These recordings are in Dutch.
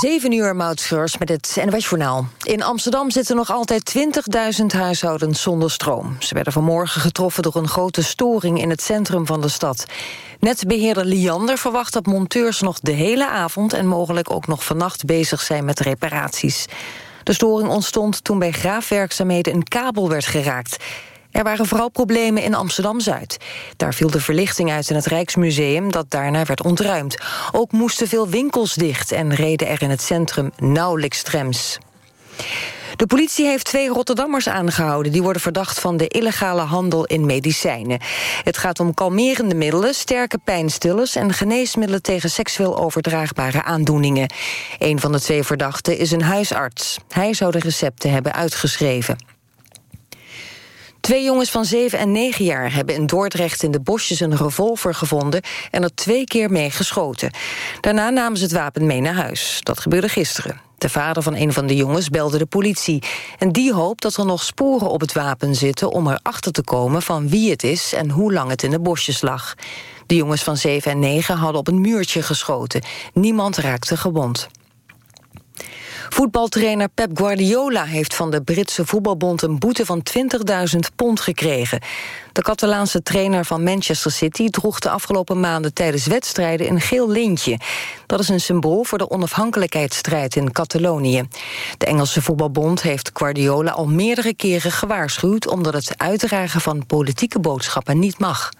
7 uur Moutschreurs met het NWS Journaal. In Amsterdam zitten nog altijd 20.000 huishoudens zonder stroom. Ze werden vanmorgen getroffen door een grote storing in het centrum van de stad. Netbeheerder Liander verwacht dat monteurs nog de hele avond... en mogelijk ook nog vannacht bezig zijn met reparaties. De storing ontstond toen bij graafwerkzaamheden een kabel werd geraakt. Er waren vooral problemen in Amsterdam-Zuid. Daar viel de verlichting uit in het Rijksmuseum dat daarna werd ontruimd. Ook moesten veel winkels dicht en reden er in het centrum nauwelijks trams. De politie heeft twee Rotterdammers aangehouden... die worden verdacht van de illegale handel in medicijnen. Het gaat om kalmerende middelen, sterke pijnstillers... en geneesmiddelen tegen seksueel overdraagbare aandoeningen. Een van de twee verdachten is een huisarts. Hij zou de recepten hebben uitgeschreven. Twee jongens van 7 en 9 jaar hebben in Dordrecht in de bosjes een revolver gevonden en er twee keer mee geschoten. Daarna namen ze het wapen mee naar huis. Dat gebeurde gisteren. De vader van een van de jongens belde de politie. En die hoopt dat er nog sporen op het wapen zitten... om erachter te komen van wie het is en hoe lang het in de bosjes lag. De jongens van 7 en 9 hadden op een muurtje geschoten. Niemand raakte gewond. Voetbaltrainer Pep Guardiola heeft van de Britse voetbalbond... een boete van 20.000 pond gekregen. De Catalaanse trainer van Manchester City droeg de afgelopen maanden... tijdens wedstrijden een geel lintje. Dat is een symbool voor de onafhankelijkheidsstrijd in Catalonië. De Engelse voetbalbond heeft Guardiola al meerdere keren gewaarschuwd... omdat het uitdragen van politieke boodschappen niet mag.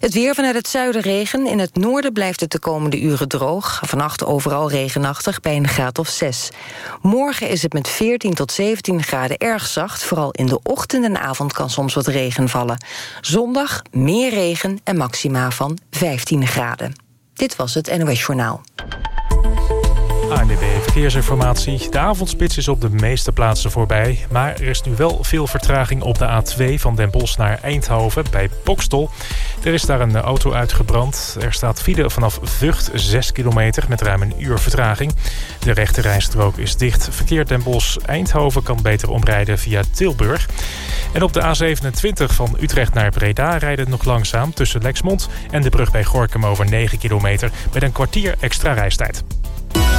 Het weer vanuit het zuiden regen. In het noorden blijft het de komende uren droog. Vannacht overal regenachtig bij een graad of 6. Morgen is het met 14 tot 17 graden erg zacht. Vooral in de ochtend en avond kan soms wat regen vallen. Zondag meer regen en maxima van 15 graden. Dit was het NOS Journaal. ANDB Verkeersinformatie. De avondspits is op de meeste plaatsen voorbij. Maar er is nu wel veel vertraging op de A2 van Den Bosch naar Eindhoven bij Bokstel. Er is daar een auto uitgebrand. Er staat file vanaf Vught 6 kilometer met ruim een uur vertraging. De rechte rijstrook is dicht. Verkeer Den Bosch-Eindhoven kan beter omrijden via Tilburg. En op de A27 van Utrecht naar Breda rijdt het nog langzaam... tussen Lexmond en de brug bij Gorkum over 9 kilometer... met een kwartier extra reistijd.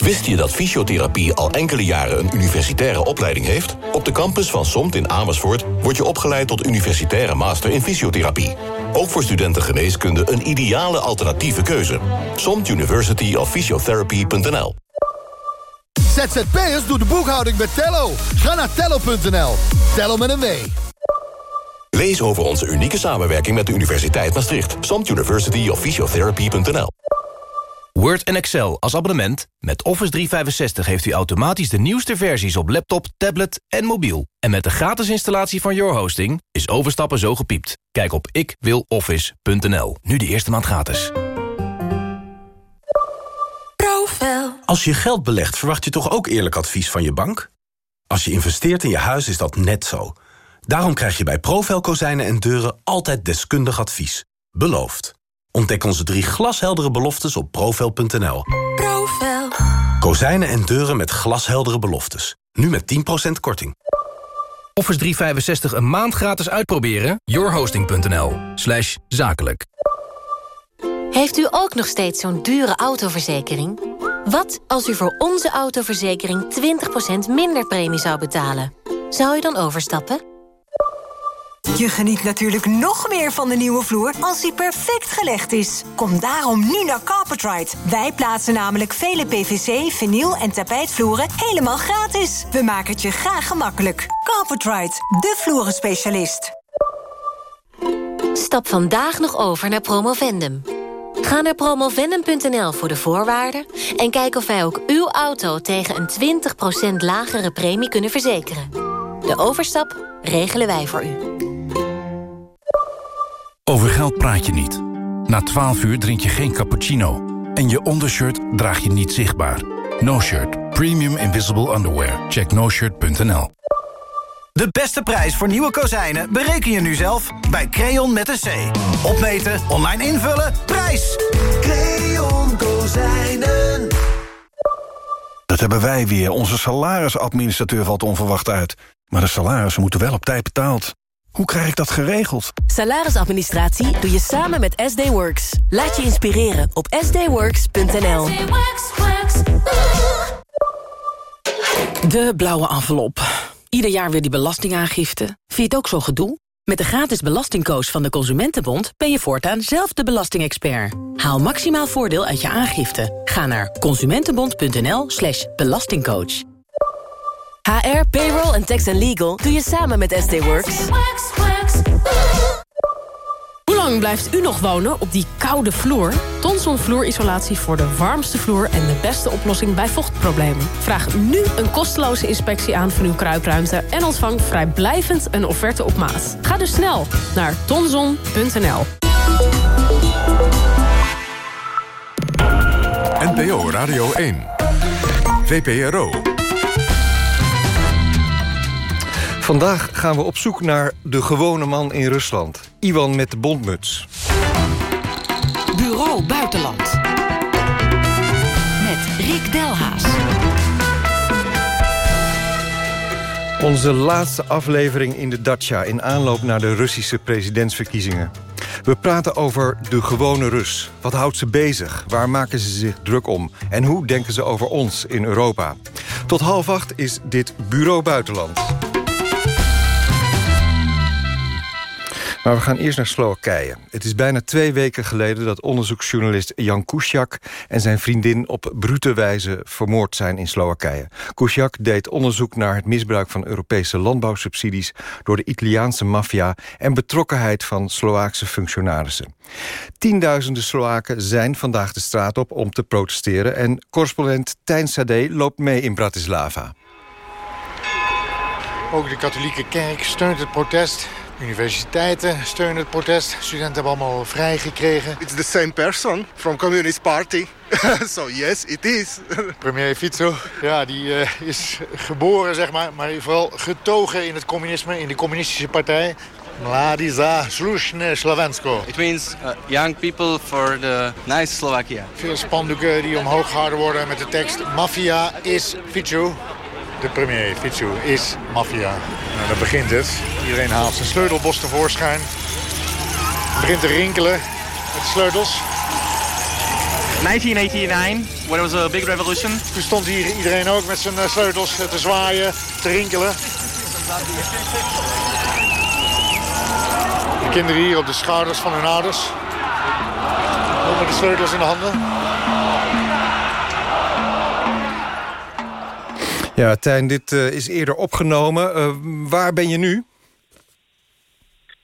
Wist je dat fysiotherapie al enkele jaren een universitaire opleiding heeft? Op de campus van SOMT in Amersfoort word je opgeleid tot universitaire master in fysiotherapie. Ook voor studenten geneeskunde een ideale alternatieve keuze. SOMT University of Physiotherapy.nl ZZP'ers doet de boekhouding met Tello. Ga naar tello.nl. Tello met een W. Lees over onze unieke samenwerking met de Universiteit Maastricht. SOMT University of Physiotherapy.nl Word en Excel als abonnement. Met Office 365 heeft u automatisch de nieuwste versies op laptop, tablet en mobiel. En met de gratis installatie van Your Hosting is overstappen zo gepiept. Kijk op ikwiloffice.nl. Nu de eerste maand gratis. Profel. Als je geld belegt, verwacht je toch ook eerlijk advies van je bank? Als je investeert in je huis is dat net zo. Daarom krijg je bij Profel kozijnen en deuren altijd deskundig advies. Beloofd. Ontdek onze drie glasheldere beloftes op profel.nl. Profel. Kozijnen en deuren met glasheldere beloftes. Nu met 10% korting. Office 365 een maand gratis uitproberen? yourhosting.nl slash zakelijk. Heeft u ook nog steeds zo'n dure autoverzekering? Wat als u voor onze autoverzekering 20% minder premie zou betalen? Zou u dan overstappen? Je geniet natuurlijk nog meer van de nieuwe vloer als die perfect gelegd is. Kom daarom nu naar Carpetride. Wij plaatsen namelijk vele PVC, vinyl en tapijtvloeren helemaal gratis. We maken het je graag gemakkelijk. Carpetride, de vloerenspecialist. Stap vandaag nog over naar Promovendum. Ga naar promovendum.nl voor de voorwaarden... en kijk of wij ook uw auto tegen een 20% lagere premie kunnen verzekeren. De overstap regelen wij voor u. Over geld praat je niet. Na 12 uur drink je geen cappuccino. En je ondershirt draag je niet zichtbaar. No Shirt. Premium Invisible Underwear. Check noshirt.nl De beste prijs voor nieuwe kozijnen bereken je nu zelf bij Creon met een C. Opmeten, online invullen, prijs! Creon Kozijnen. Dat hebben wij weer. Onze salarisadministrateur valt onverwacht uit. Maar de salarissen moeten wel op tijd betaald. Hoe krijg ik dat geregeld? Salarisadministratie doe je samen met SD Works. Laat je inspireren op sdworks.nl. De blauwe envelop. Ieder jaar weer die belastingaangifte. Vind je het ook zo gedoe? Met de gratis belastingcoach van de Consumentenbond... ben je voortaan zelf de belastingexpert. Haal maximaal voordeel uit je aangifte. Ga naar consumentenbond.nl slash belastingcoach. HR, payroll en tax and legal doe je samen met SD Works. Hoe lang blijft u nog wonen op die koude vloer? Tonson vloerisolatie voor de warmste vloer en de beste oplossing bij vochtproblemen. Vraag nu een kosteloze inspectie aan van uw kruipruimte... en ontvang vrijblijvend een offerte op maat. Ga dus snel naar tonson.nl. NPO Radio 1. VPRO. Vandaag gaan we op zoek naar de gewone man in Rusland. Iwan met de bondmuts. Bureau Buitenland. Met Rick Delhaas. Onze laatste aflevering in de Dacia... in aanloop naar de Russische presidentsverkiezingen. We praten over de gewone Rus. Wat houdt ze bezig? Waar maken ze zich druk om? En hoe denken ze over ons in Europa? Tot half acht is dit Bureau Buitenland. Maar we gaan eerst naar Slowakije. Het is bijna twee weken geleden dat onderzoeksjournalist Jan Kuciak... en zijn vriendin op brute wijze vermoord zijn in Slowakije. Kuciak deed onderzoek naar het misbruik van Europese landbouwsubsidies... door de Italiaanse maffia en betrokkenheid van Slovaakse functionarissen. Tienduizenden Slowaken zijn vandaag de straat op om te protesteren... en correspondent Tijn Sade loopt mee in Bratislava. Ook de katholieke kerk steunt het protest. Universiteiten steunen het protest. Studenten hebben allemaal vrijgekregen. It's the same person from Communist Party. so yes, it is. Premier Fico, ja, die uh, is geboren, zeg maar, maar vooral getogen in het communisme, in de communistische partij. Mladi za slušne Slovensko. It means uh, young people for the nice Slovakia. Veel spandoeken die omhoog gehouden worden met de tekst... Mafia is Fico. De premier, Fico, is maffia. Nou, dan begint het. Iedereen haalt zijn sleutelbos tevoorschijn. Begint te rinkelen met de sleutels. 1989, when it was a big revolution. Toen stond hier iedereen ook met zijn sleutels te zwaaien, te rinkelen. De kinderen hier op de schouders van hun ouders. Ook met de sleutels in de handen. Ja, Tijn, dit uh, is eerder opgenomen. Uh, waar ben je nu?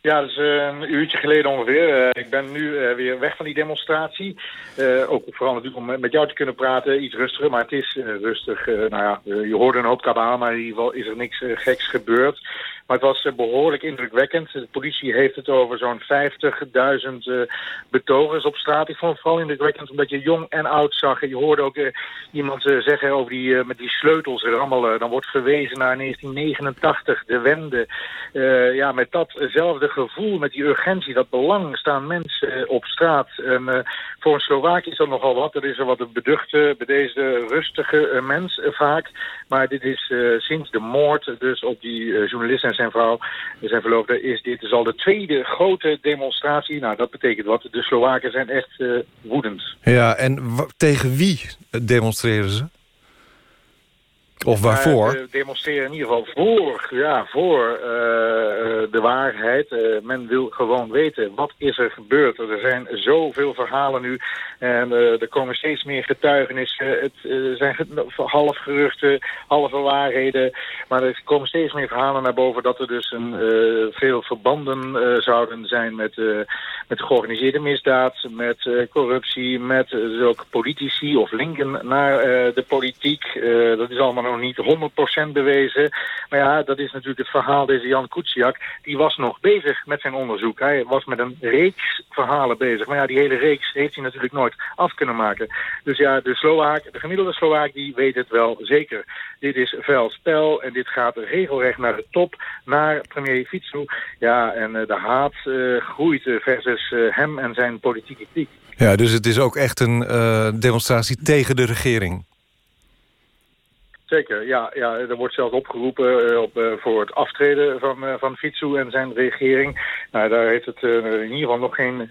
Ja, dat is uh, een uurtje geleden ongeveer. ik ben nu weer weg van die demonstratie. ook vooral natuurlijk om met jou te kunnen praten, iets rustiger. Maar het is rustig. nou ja, je hoorde een hoop kabaal, maar in ieder geval is er niks geks gebeurd. Maar het was eh, behoorlijk indrukwekkend. De politie heeft het over zo'n 50.000 uh, betogers op straat. Ik vond het vooral indrukwekkend omdat je jong en oud zag. Je hoorde ook uh, iemand zeggen over die, met die sleutels rammelen. Dan wordt verwezen naar 1989, de wende. ja, met datzelfde gevoel, met die urgentie, dat belang, staan mensen op straat. En voor een Slovaak is dat nogal wat. Er is er wat een beduchte, deze rustige mens vaak. Maar dit is sinds de moord dus op die journalist en zijn vrouw, zijn verloofde, is dit is al de tweede grote demonstratie. Nou, dat betekent wat. De Slowaken zijn echt uh, woedend. Ja, en tegen wie demonstreren ze? Of waarvoor? We demonstreren in ieder geval voor, ja, voor uh, de waarheid. Men wil gewoon weten, wat is er gebeurd? Er zijn zoveel verhalen nu. En er komen steeds meer getuigenissen. Het zijn half geruchten, halve waarheden. Maar er komen steeds meer verhalen naar boven... dat er dus een, veel verbanden zouden zijn met, met georganiseerde misdaad... met corruptie, met ook politici of linken naar de politiek. dat is allemaal nog niet 100% bewezen. Maar ja, dat is natuurlijk het verhaal deze Jan Kuciak. Die was nog bezig met zijn onderzoek. Hij was met een reeks verhalen bezig. Maar ja, die hele reeks heeft hij natuurlijk nooit af kunnen maken. Dus ja, de Slovaak, de gemiddelde Slovaak, die weet het wel zeker. Dit is vuil spel en dit gaat regelrecht naar de top, naar premier Fico. Ja, en de haat groeit versus hem en zijn politieke kliek. Ja, dus het is ook echt een demonstratie tegen de regering. Zeker, ja, ja. Er wordt zelfs opgeroepen uh, op, uh, voor het aftreden van, uh, van Fitsu en zijn regering. Nou, daar heeft het in ieder geval nog geen,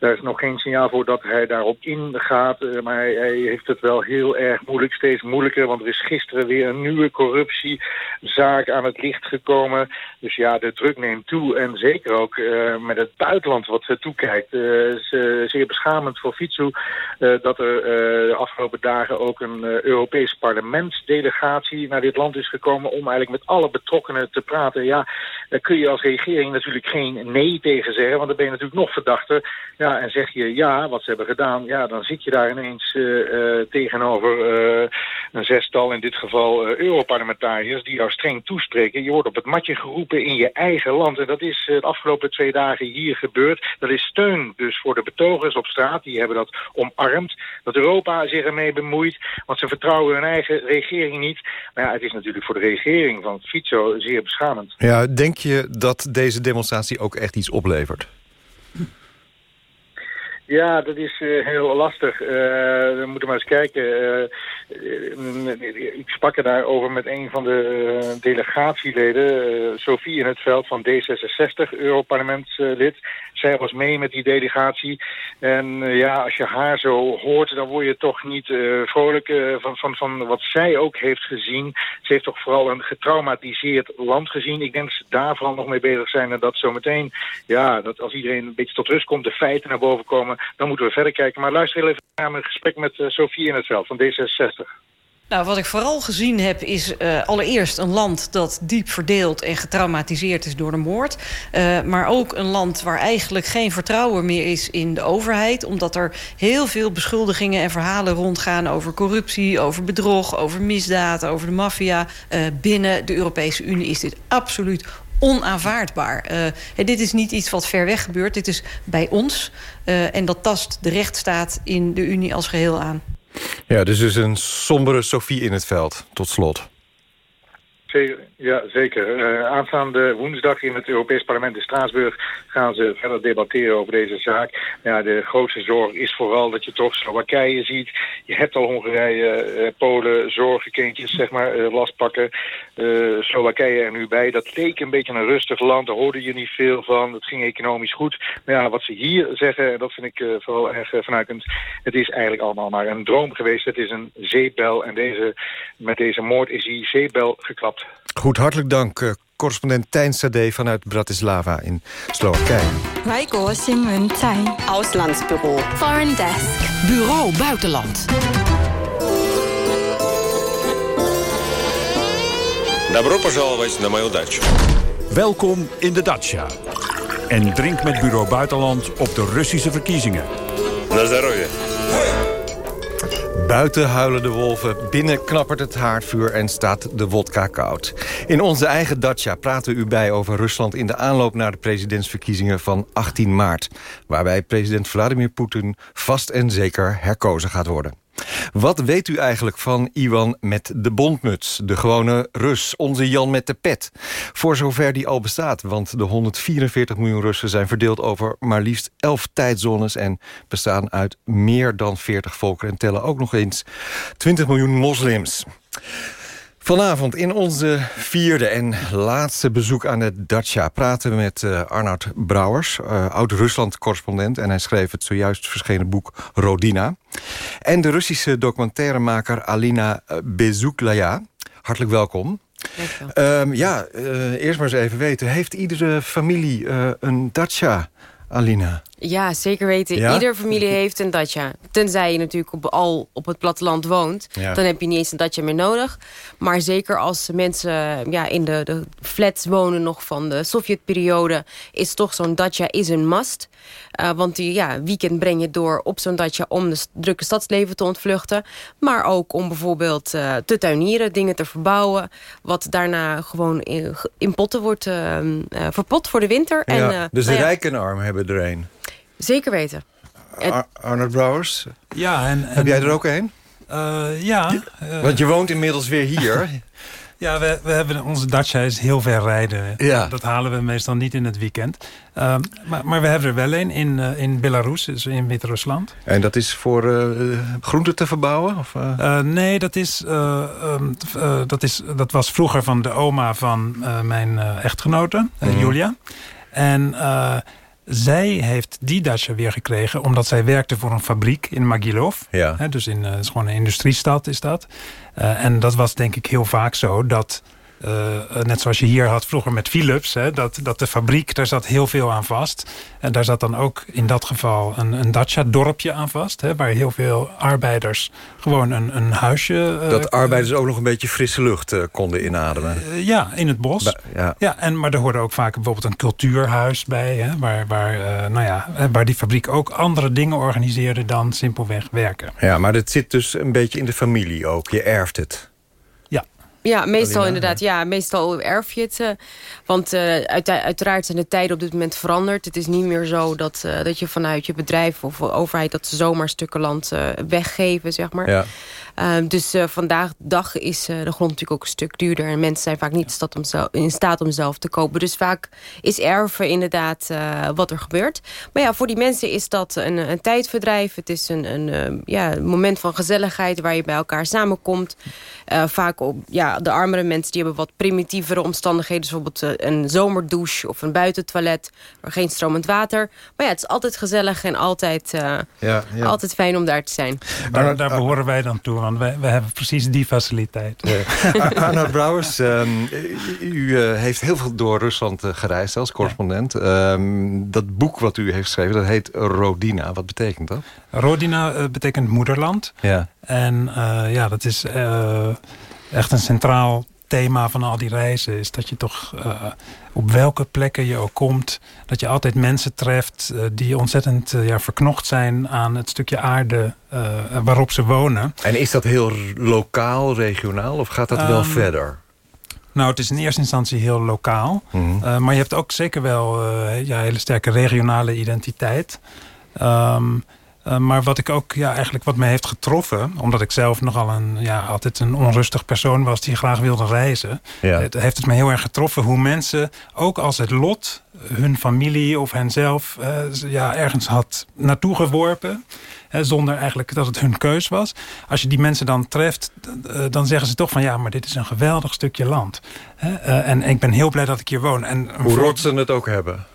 daar is nog geen signaal voor dat hij daarop ingaat. maar hij, hij, heeft het wel heel erg moeilijk, steeds moeilijker. Want er is gisteren weer een nieuwe corruptiezaak aan het licht gekomen. Dus ja, de druk neemt toe. En zeker ook met het buitenland wat toekijkt. is zeer beschamend voor Fitsu dat er de afgelopen dagen ook een Europees parlement delegatie naar dit land is gekomen... om eigenlijk met alle betrokkenen te praten. Ja, daar kun je als regering natuurlijk geen nee tegen zeggen... want dan ben je natuurlijk nog verdachter. Ja, en zeg je ja, wat ze hebben gedaan... ja, dan zit je daar ineens uh, uh, tegenover uh, een zestal... in dit geval Europarlementariërs die jou streng toespreken. Je wordt op het matje geroepen in je eigen land. En dat is de afgelopen twee dagen hier gebeurd. Dat is steun dus voor de betogers op straat. Die hebben dat omarmd. Dat Europa zich ermee bemoeit. Want ze vertrouwen hun eigen regering niet. Maar ja, het is natuurlijk voor de regering van Fico zeer beschamend. Ja, denk je dat deze demonstratie ook echt iets oplevert? Ja, dat is uh, heel lastig. Uh, we moeten maar eens kijken. Uh, ik sprak er daarover met een van de delegatieleden, Sophie in het veld van D66, Europarlementslid. Zij was mee met die delegatie. En ja, als je haar zo hoort, dan word je toch niet vrolijk van, van, van wat zij ook heeft gezien. Ze heeft toch vooral een getraumatiseerd land gezien. Ik denk dat ze daar vooral nog mee bezig zijn en dat zometeen, ja, dat als iedereen een beetje tot rust komt, de feiten naar boven komen dan moeten we verder kijken. Maar luister heel even naar mijn gesprek met uh, Sofie in het veld van D66. Nou, wat ik vooral gezien heb is uh, allereerst een land dat diep verdeeld en getraumatiseerd is door de moord. Uh, maar ook een land waar eigenlijk geen vertrouwen meer is in de overheid. Omdat er heel veel beschuldigingen en verhalen rondgaan over corruptie, over bedrog, over misdaad, over de maffia. Binnen de Europese Unie is dit absoluut onaanvaardbaar. Uh, dit is niet iets wat ver weg gebeurt. Dit is bij ons. Uh, en dat tast de rechtsstaat in de Unie als geheel aan. Ja, dus is een sombere Sofie in het veld, tot slot. Ja, zeker. Uh, aanstaande woensdag in het Europees Parlement in Straatsburg gaan ze verder debatteren over deze zaak. Ja, de grootste zorg is vooral dat je toch Slowakije ziet. Je hebt al Hongarije, uh, Polen, zorgenkindjes, zeg maar, uh, last pakken. Slowakije er nu bij. Dat leek een beetje een rustig land, daar hoorde je niet veel van. Het ging economisch goed. Maar ja, wat ze hier zeggen, en dat vind ik vooral erg vanuitend. Het is eigenlijk allemaal maar een droom geweest. Het is een zeepbel en deze, met deze moord is die zeepbel geklapt. Goed, hartelijk dank. Uh, correspondent Tijn Sade vanuit Bratislava in Slowakije. Auslandsbureau. Foreign Desk. Bureau Buitenland. Добро пожаловать на мою дачу. Welkom in de Dacia. En drink met Bureau Buitenland op de Russische verkiezingen. На здоровье. Buiten huilen de wolven, binnen knappert het haardvuur en staat de wodka koud. In onze eigen Dacia praten we u bij over Rusland... in de aanloop naar de presidentsverkiezingen van 18 maart... waarbij president Vladimir Poetin vast en zeker herkozen gaat worden. Wat weet u eigenlijk van Iwan met de bondmuts? De gewone Rus, onze Jan met de pet. Voor zover die al bestaat, want de 144 miljoen Russen... zijn verdeeld over maar liefst 11 tijdzones... en bestaan uit meer dan 40 volkeren... en tellen ook nog eens 20 miljoen moslims. Vanavond in onze vierde en laatste bezoek aan de Dacia... praten we met uh, Arnoud Brouwers, uh, oud-Rusland-correspondent... en hij schreef het zojuist verschenen boek Rodina. En de Russische documentairemaker Alina Bezuklaya. Hartelijk welkom. Um, ja, uh, eerst maar eens even weten. Heeft iedere familie een Dacia, Alina? Ja, zeker weten. Ja? Ieder familie heeft een datja. Tenzij je natuurlijk op, al op het platteland woont. Ja. Dan heb je niet eens een datja meer nodig. Maar zeker als mensen ja, in de, de flats wonen nog van de Sovjetperiode... is toch zo'n datja is een must. Eh, want die ja, weekend breng je door op zo'n datja... om de drukke stadsleven te ontvluchten. Maar ook om bijvoorbeeld eh, te tuinieren, dingen te verbouwen... wat daarna gewoon in, in potten wordt eh, eh, verpot voor de winter. Ja, en, dus de nou rijken en armen hebben er een. Zeker weten. Ar Arnold Brouwers, Ja, en, heb jij er ook een? Eh, ja. eh, Want je woont inmiddels weer hier. Ja, we, we hebben onze Dacia is heel ver rijden. Ja. Dat halen we meestal niet in het weekend. Ehm, maar, maar we hebben er wel een in, eh, in Belarus, dus in Wit-Rusland. En dat is voor eh, groenten te verbouwen? Of, nee, dat, is, eh, ehm, eh, dat, is, dat was vroeger van de oma van eh, mijn echtgenote, Mhm. Julia. En eh, zij heeft die Dacia weer gekregen... omdat zij werkte voor een fabriek in Magilov. Ja. Hè, dus in, eh, is gewoon een industriestad is dat. Eh, en dat was denk ik heel vaak zo dat... eh, net zoals je hier had vroeger met Philips... Hè, dat, dat de fabriek, daar zat heel veel aan vast. En daar zat dan ook in dat geval een, een Dacia-dorpje aan vast... Hè, waar heel veel arbeiders gewoon een, een huisje... eh, dat arbeiders ook nog een beetje frisse lucht eh, konden inademen. ja, in het bos. Ba- ja. Ja, en, maar er hoorde ook vaak bijvoorbeeld een cultuurhuis bij... Hè, waar, waar, nou ja, waar die fabriek ook andere dingen organiseerde... dan simpelweg werken. ja, maar dat zit dus een beetje in de familie ook. Je erft het. Ja, meestal Alina, inderdaad. Ja. meestal erf je het. eh, want eh, uit, uiteraard zijn de tijden op dit moment veranderd. Het is niet meer zo dat, eh, dat je vanuit je bedrijf of overheid... dat ze zomaar stukken land weggeven, zeg maar. Ja. Ehm, dus vandaag de dag is de grond natuurlijk ook een stuk duurder. En mensen zijn vaak niet in staat om zelf, in staat om zelf te kopen. Dus vaak is erven inderdaad wat er gebeurt. Maar ja, voor die mensen is dat een, een tijdverdrijf. Het is een, een eh, ja, een moment van gezelligheid waar je bij elkaar samenkomt. Eh, vaak op ja, de armere mensen die hebben wat primitievere omstandigheden. Dus bijvoorbeeld eh, een zomerdouche of een buitentoilet. Waar geen stromend water. Maar ja, het is altijd gezellig en altijd, eh, Ja, ja. altijd fijn om daar te zijn. Daar, daar behoren wij dan toe, want wij, wij hebben precies die faciliteit. Arnoud Brouwers, ehm, u heeft heel veel door Rusland gereisd als correspondent. Ehm, dat boek wat u heeft geschreven, dat heet Rodina. Wat betekent dat? Rodina eh, betekent moederland. Ja. En eh, ja, dat is eh, echt een centraal thema van al die reizen. Is dat je toch eh, op welke plekken je ook komt... dat je altijd mensen treft die ontzettend ja, verknocht zijn... aan het stukje aarde waarop ze wonen. En is dat heel lokaal, regionaal of gaat dat wel Ehm, verder? Nou, het is in eerste instantie heel lokaal. Mhm. Maar je hebt ook zeker wel ja, hele sterke regionale identiteit. Ehm, eh, maar wat ik ook ja, eigenlijk wat me heeft getroffen... omdat ik zelf nogal een, ja, altijd een onrustig persoon was... die graag wilde reizen... Ja. Het, heeft het me heel erg getroffen hoe mensen... ook als het lot hun familie of henzelf eh, ja, ergens had naartoe geworpen... Hè, zonder eigenlijk dat het hun keus was. Als je die mensen dan treft, eh, dan zeggen ze toch van... ja, maar dit is een geweldig stukje land. Hè, en ik ben heel blij dat ik hier woon. En Hoe rot ze het ook hebben.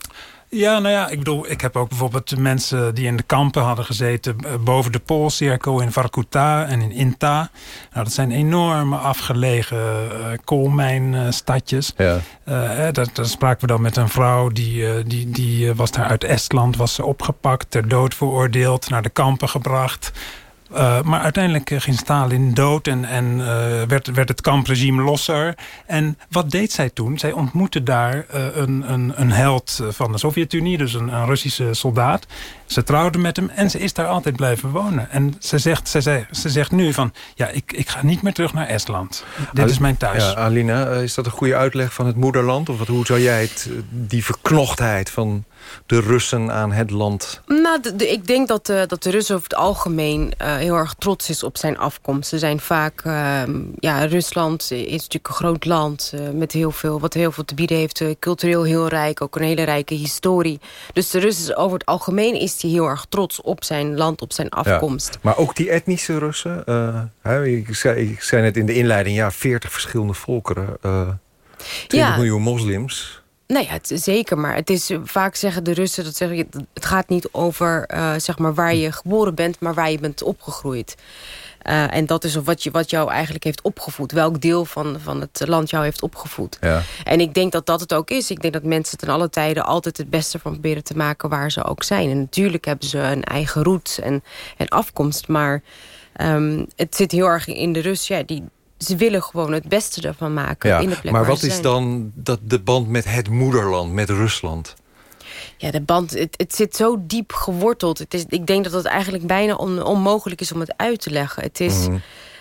Ja, nou ja, ik bedoel, ik heb ook bijvoorbeeld de mensen die in de kampen hadden gezeten... eh, boven de Poolcirkel in Varkuta en in Inta. Nou, dat zijn enorme afgelegen eh koolmijnstadjes. Ja. Eh, daar, spraken we dan met een vrouw, die, die, die was daar uit Estland... was ze opgepakt, ter dood veroordeeld, naar de kampen gebracht... Uh, maar uiteindelijk uh, ging Stalin dood en, en uh, werd, werd het kampregime losser. En wat deed zij toen? Zij ontmoette daar een, een, een held van de Sovjet-Unie, dus een, een, Russische soldaat. Ze trouwde met hem en ze is daar altijd blijven wonen. En ze zegt, ze, ze, ze zegt nu van, ja, ik, ik ga niet meer terug naar Estland. Dit is mijn thuis. Ja, Alina, is dat een goede uitleg van het moederland? Of wat, hoe zou jij die verknochtheid van de Russen aan het land... Nou, de, de, ik denk dat, uh, dat de Russen over het algemeen uh, heel erg trots is op zijn afkomst. Ze zijn vaak... Uh, ja, Rusland is natuurlijk een groot land uh, met heel veel, wat heel veel te bieden heeft. cultureel heel rijk, ook een hele rijke historie. Dus de Russen, over het algemeen is hij heel erg trots op zijn land, op zijn afkomst. Ja, maar ook die etnische Russen? Hè, ik, zei, ik zei net in de inleiding, ja, 40 verschillende volkeren. 20 ja. miljoen moslims. Nee, ja, het, zeker. Maar het is vaak zeggen de Russen dat zeggen, het gaat niet over uh, zeg maar waar je geboren bent, maar waar je bent opgegroeid. Uh, en dat is wat, je, wat jou eigenlijk heeft opgevoed. Welk deel van, van het land jou heeft opgevoed. Ja. En ik denk dat dat het ook is. Ik denk dat mensen ten alle tijden altijd het beste van proberen te maken waar ze ook zijn. En natuurlijk hebben ze een eigen route en, en afkomst. Maar um, het zit heel erg in de rust. Ja, die, ze willen gewoon het beste ervan maken ja, in de plek Maar waar wat ze is dan dat, de band met het moederland, met Rusland? Ja, de band, het, het zit zo diep geworteld. Het is, ik denk dat het eigenlijk bijna on, onmogelijk is om het uit te leggen. Het is Mhm.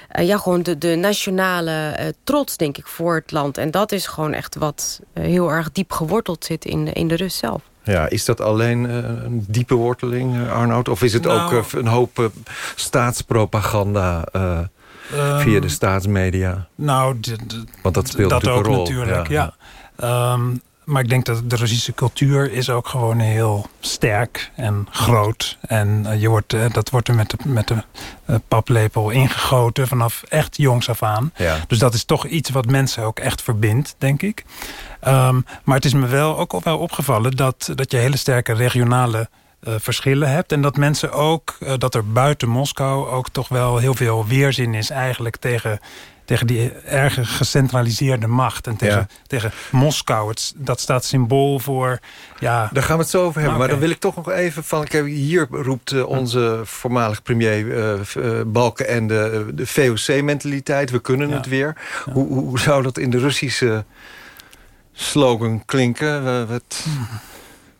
eh, ja, gewoon de, de nationale eh, trots, denk ik, voor het land. En dat is gewoon echt wat eh, heel erg diep geworteld zit in de, in de Rus zelf. Ja, is dat alleen een diepe worteling, Arnoud? Of is het Nou- ook een hoop eh, staatspropaganda eh, via Ehm, de staatsmedia? Nou, Want dat speelt dat natuurlijk ook een rol. natuurlijk, ja. Ehm, maar ik denk dat de Russische cultuur is ook gewoon heel sterk en groot. En eh, je wordt, eh, dat wordt er met de, met de eh, paplepel ingegoten vanaf echt jongs af aan. Ja. Dus dat is toch iets wat mensen ook echt verbindt, denk ik. Ehm, maar het is me wel ook wel opgevallen dat, dat je hele sterke regionale eh, verschillen hebt. En dat mensen ook, eh, dat er buiten Moskou ook toch wel heel veel weerzin is eigenlijk tegen, tegen die erge gecentraliseerde macht. En tegen, Ja. tegen Moskou. Het, dat staat symbool voor. Ja, Daar gaan we het zo over hebben. Maar dan wil ik toch nog even van... Kijk, hier roept eh, onze voormalig premier eh, Balkenende de, de VOC-mentaliteit. We kunnen het weer. Hoe, hoe hoe zou dat in de Russische slogan klinken? Mm.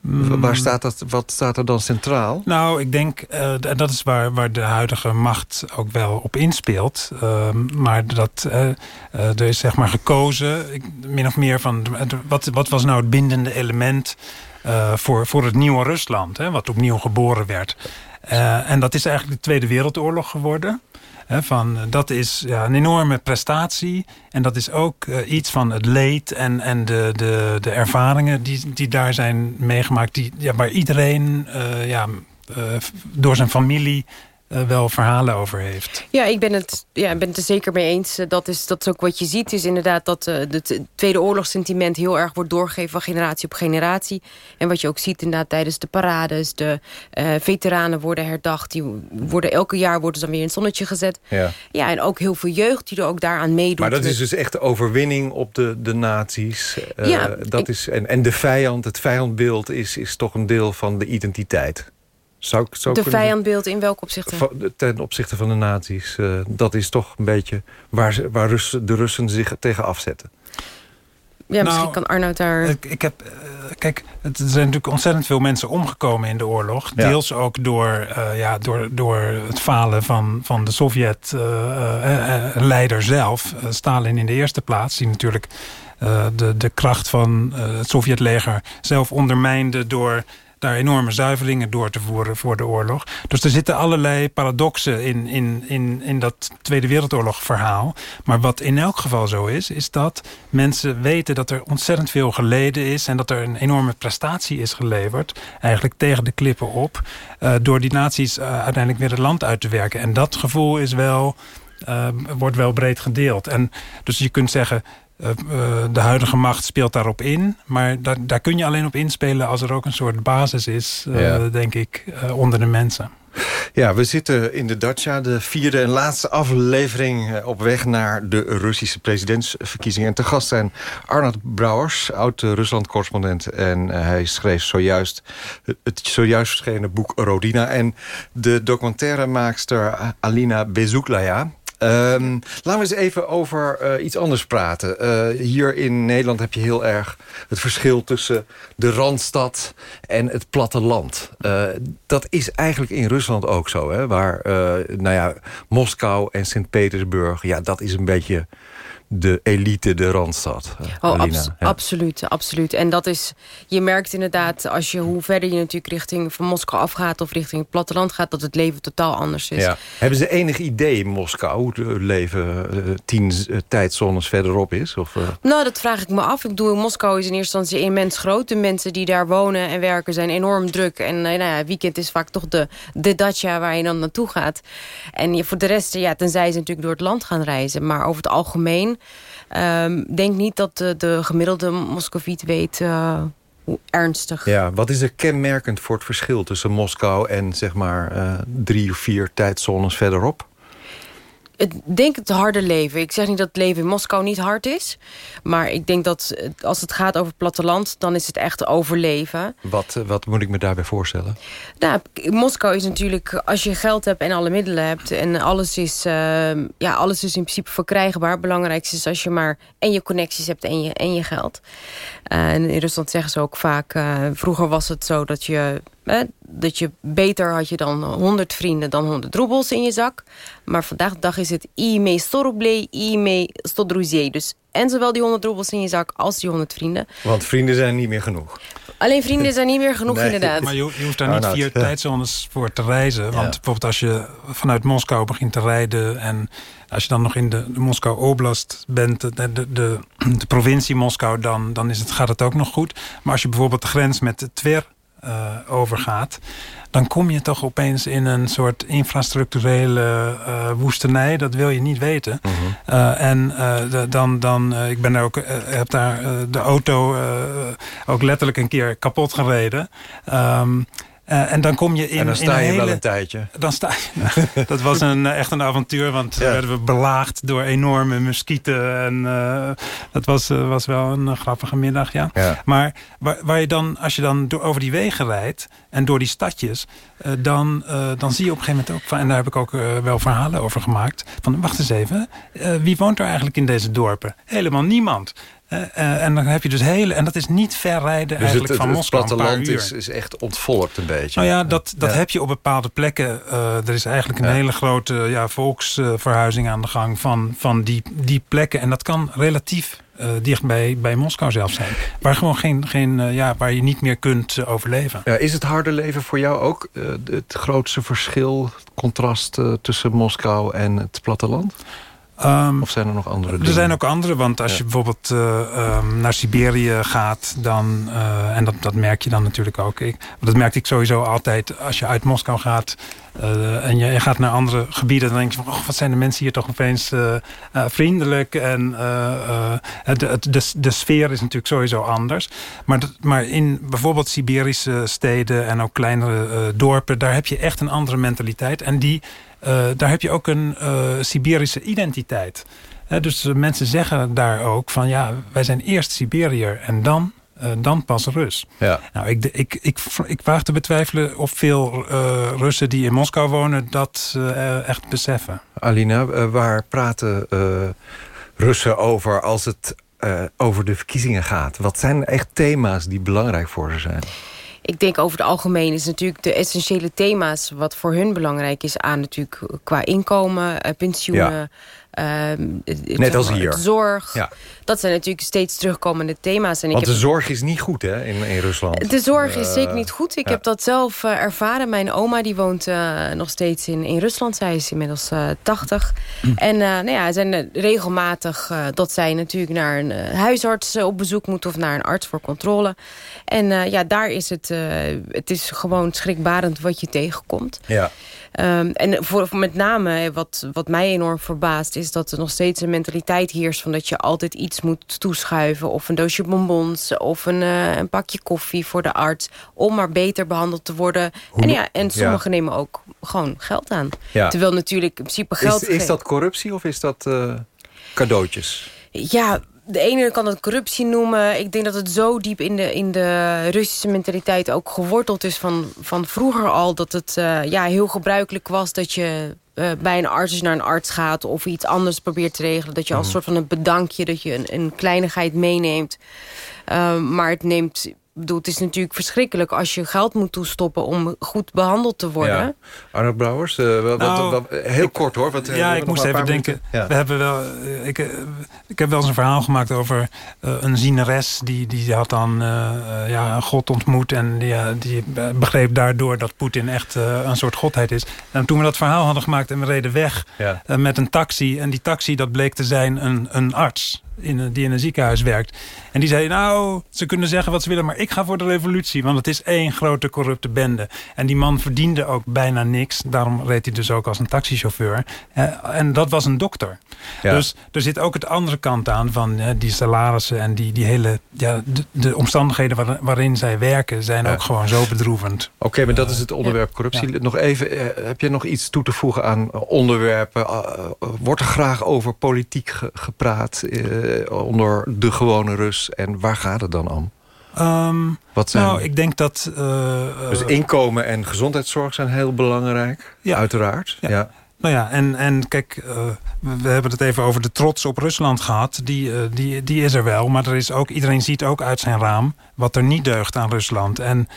Waar staat dat, wat staat er dan centraal? Nou, ik denk, en dat is waar, waar de huidige macht ook wel op inspeelt. Ehm, maar dat eh, eh, er is zeg maar gekozen, ik, min of meer van... Wat, wat was nou het bindende element voor, voor het nieuwe Rusland? Hè, wat opnieuw geboren werd. En dat is eigenlijk de Tweede Wereldoorlog geworden. Van, eh, dat is ja, een enorme prestatie. En dat is ook eh, iets van het leed en, en de, de, de ervaringen die, die daar zijn meegemaakt. Die, ja, waar iedereen eh, ja, door zijn familie eh, wel verhalen over heeft. Ja, ik ben het, ja, ik ben het er zeker mee eens. Eh, Dat is, dat is ook wat je ziet, is inderdaad dat eh, het Tweede Oorlogssentiment heel erg wordt doorgegeven van generatie op generatie. En wat je ook ziet inderdaad tijdens de parades, de eh, veteranen worden herdacht. Die worden, elke jaar worden ze dan weer in het zonnetje gezet. Ja. Ja, en ook heel veel jeugd die er ook daaraan meedoet. Maar dat is dus echt de overwinning op de, de nazi's. Eh, Ja, dat ik- is, en, en de vijand, het vijandbeeld is, is toch een deel van de identiteit. Zou ik zo de kunnen- vijandbeeld in welk opzicht? Ten opzichte van de nazi's. eh, dat is toch een beetje waar, ze, waar Russen, de Russen zich tegen afzetten. Ja, misschien Nou, kan Arnoud daar... Ik, ik heb, eh, kijk, het, er zijn natuurlijk ontzettend veel mensen omgekomen in de oorlog. Ja. Deels ook door, eh, ja, door, door het falen van, van de Sovjet-leider zelf. Eh, Stalin in de eerste plaats, die natuurlijk eh, de, de kracht van het Sovjetleger zelf ondermijnde door daar enorme zuiveringen door te voeren voor de oorlog. Dus er zitten allerlei paradoxen in, in, in, in dat Tweede Wereldoorlog verhaal. Maar wat in elk geval zo is, is dat mensen weten dat er ontzettend veel geleden is... en dat er een enorme prestatie is geleverd, eigenlijk tegen de klippen op... eh, door die naties eh, uiteindelijk weer het land uit te werken. En dat gevoel is wel, eh, wordt wel breed gedeeld. En dus je kunt zeggen... eh, eh, de huidige macht speelt daarop in. Maar daar, daar kun je alleen op inspelen als er ook een soort basis is, eh, Ja. denk ik, onder de mensen. Ja, we zitten in de Dacia, de vierde en laatste aflevering... op weg naar de Russische presidentsverkiezingen. En te gast zijn Arnold Brouwers, oud-Rusland-correspondent. En hij schreef zojuist het- het zojuist verschenen boek Rodina. En de documentairemaakster Alina Bezuklaya... Ehm, laten we eens even over eh, iets anders praten. Eh, hier in Nederland heb je heel erg het verschil tussen de Randstad en het platteland. Eh, dat is eigenlijk in Rusland ook zo. Hè? Waar, nou ja, Moskou en Sint-Petersburg, ja, dat is een beetje de elite, de Randstad. Oh, Ja. absoluut, absoluut. En dat is, je merkt inderdaad, als je, hoe verder je natuurlijk richting van Moskou afgaat of richting het platteland gaat, dat het leven totaal anders is. Ja. Hebben ze enig idee in Moskou hoe het leven eh, tien eh, tijdzones verderop is? Of, eh, Nou, dat vraag ik me af. Ik bedoel, Moskou is in eerste instantie immens groot. De mensen die daar wonen en werken zijn enorm druk. En nou ja, weekend is vaak toch de, de dacha waar je dan naartoe gaat. En je, voor de rest, ja, tenzij ze natuurlijk door het land gaan reizen. Maar over het algemeen ehm, denk niet dat de, de gemiddelde Moscoviet weet eh, hoe ernstig. Ja, wat is er kenmerkend voor het verschil tussen Moskou en zeg maar eh, drie of vier tijdzones verderop? Ik denk het harde leven. Ik zeg niet dat het leven in Moskou niet hard is. Maar ik denk dat als het gaat over het platteland... dan is het echt overleven. Wat, eh, wat moet ik me daarbij voorstellen? Nou, Moskou is natuurlijk... als je geld hebt en alle middelen hebt... en alles is, uh, ja, alles is in principe verkrijgbaar. Het belangrijkste is als je maar en je connecties hebt en je, en je geld. Uh, en in Rusland zeggen ze ook vaak... Uh, vroeger was het zo dat je dat je beter had je dan 100 vrienden dan 100 roebels in je zak. Maar vandaag de dag is het i mee sorble, i stodruzier. Dus en zowel die 100 roebels in je zak als die 100 vrienden. Want vrienden zijn niet meer genoeg. Alleen vrienden zijn niet meer genoeg, inderdaad. Maar je, je hoeft daar niet nou, nou, vier tijdzones voor te reizen. Want bijvoorbeeld als je vanuit Moskou begint te rijden... en als je dan nog in de, Moskou Oblast bent, de, de, de, provincie Moskou... dan, dan is het, gaat het ook nog goed. Maar als je bijvoorbeeld de grens met Tver uh, overgaat... dan kom je toch opeens in een soort infrastructurele uh, woestenij. Dat wil je niet weten. Mhm. uh, en dan, dan ik ben daar ook, heb daar de auto ook letterlijk een keer kapot gereden. Um, uh, en dan kom je in. En dan sta je hele, wel een tijdje. Dan sta je. dat was een, echt een avontuur, want ja. werden we belaagd door enorme muskieten. En uh, dat was, uh, was wel een grappige middag, ja. ja. Maar waar, waar, je dan, als je dan door, over die wegen rijdt en door die stadjes, dan, dan zie je op een gegeven moment ook van, en daar heb ik ook wel verhalen over gemaakt. Van wacht eens even, wie woont er eigenlijk in deze dorpen? Helemaal niemand. Uh, uh, en dan heb je dus hele... En dat is niet ver rijden dus eigenlijk het, het, van Moskou. Het platteland is, is echt ontvolkt een beetje. Nou ja, dat, dat ja. heb je op bepaalde plekken. Uh, er is eigenlijk een ja. hele grote ja, volksverhuizing aan de gang van, van die, die plekken. En dat kan relatief dicht bij, bij Moskou zelf zijn. Waar gewoon geen, geen ja, waar je niet meer kunt overleven. Ja, is het harde leven voor jou ook het grootste verschil, contrast tussen Moskou en het platteland? Um, of zijn er nog andere dingen? Er zijn ook andere, want als ja. je bijvoorbeeld uh, um, naar Siberië gaat... dan uh, en dat, dat merk je dan natuurlijk ook. Ik, dat merkte ik sowieso altijd als je uit Moskou gaat... Uh, en je, je, gaat naar andere gebieden... dan denk je van, oh, wat zijn de mensen hier toch opeens vriendelijk. En de, de, de sfeer is natuurlijk sowieso anders. Maar, dat, maar in bijvoorbeeld Siberische steden en ook kleinere dorpen... daar heb je echt een andere mentaliteit. En die... Uh, daar heb je ook een uh, Siberische identiteit. Dus uh, mensen zeggen daar ook van ja, wij zijn eerst Siberiër en dan, dan pas Rus. Ja. Nou, ik, ik, ik, ik waag te betwijfelen of veel Russen die in Moskou wonen dat echt beseffen. Alina, waar praten Russen over als het over de verkiezingen gaat? Wat zijn echt thema's die belangrijk voor ze zijn? Ik denk over het algemeen is natuurlijk de essentiële thema's... wat voor hun belangrijk is aan natuurlijk qua inkomen, pensioenen... Ja. Um, Net als hier. Zorg. Ja. Dat zijn natuurlijk steeds terugkomende thema's. En Want ik de heb... zorg is niet goed hè, in, in Rusland. De zorg is uh, zeker niet goed. Ik ja. heb dat zelf uh, ervaren. Mijn oma die woont uh, nog steeds in, in Rusland. Zij is inmiddels 80. Hm. En nou ja, zijn regelmatig dat zij natuurlijk naar een huisarts op bezoek moet... of naar een arts voor controle. En ja, daar is het... het is gewoon schrikbarend wat je tegenkomt. Ja. Um, en voor, met name wat, wat mij enorm verbaast... is dat er nog steeds een mentaliteit heerst... van dat je altijd iets moet toeschuiven... of een doosje bonbons of een, uh, een pakje koffie voor de arts... om maar beter behandeld te worden. Hoe, en, ja, en sommigen ja. nemen ook gewoon geld aan. Ja. Terwijl natuurlijk in principe geld... Is, is dat corruptie of is dat uh, cadeautjes? Ja, de ene kan het corruptie noemen. Ik denk dat het zo diep in de, in de Russische mentaliteit ook geworteld is van, van vroeger al. Dat het uh, ja, heel gebruikelijk was dat je uh, bij een arts naar een arts gaat... of iets anders probeert te regelen. Dat je als Mhm. soort van een bedankje, dat je een, een kleinigheid meeneemt. Uh, maar het neemt... Bedoel, het is natuurlijk verschrikkelijk als je geld moet toestoppen om goed behandeld te worden. Ja. Arnold Brouwers, uh, wat, Nou, wat, heel ik- kort hoor. Want, uh, we ja, ik moest even denken. minuten. We hebben wel, eh, ik, eh, ik heb wel eens een verhaal gemaakt over eh, een zieneres. Die, die had dan eh, eh, ja, een god ontmoet. En die, eh, die begreep daardoor dat Poetin echt eh, een soort godheid is. En toen we dat verhaal hadden gemaakt en we reden weg Ja. eh, met een taxi. En die taxi dat bleek te zijn een, een arts. in, die in een ziekenhuis werkt. En die zei, nou, ze kunnen zeggen wat ze willen... maar ik ga voor de revolutie, want het is één grote corrupte bende. En die man verdiende ook bijna niks. Daarom reed hij dus ook als een taxichauffeur. Uh, en dat was een dokter. Ja. Dus er zit ook het andere kant aan van uh, die salarissen... en die, die hele, ja, de, de omstandigheden waar, waarin zij werken... zijn ja. ook gewoon zo bedroevend. Oké, okay, maar dat is het onderwerp corruptie. Nog even, uh, heb je nog iets toe te voegen aan onderwerpen? wordt er graag over politiek ge gepraat onder de gewone En waar gaat het dan om? Um, Wat zijn... Nou, ik denk dat... Uh, dus inkomen en gezondheidszorg zijn heel belangrijk, ja. uiteraard. Ja. ja. Nou ja, en, en kijk, uh, we hebben het even over de trots op Rusland gehad. Die, uh, die, die is er wel, maar er is ook, iedereen ziet ook uit zijn raam... wat er niet deugt aan Rusland. En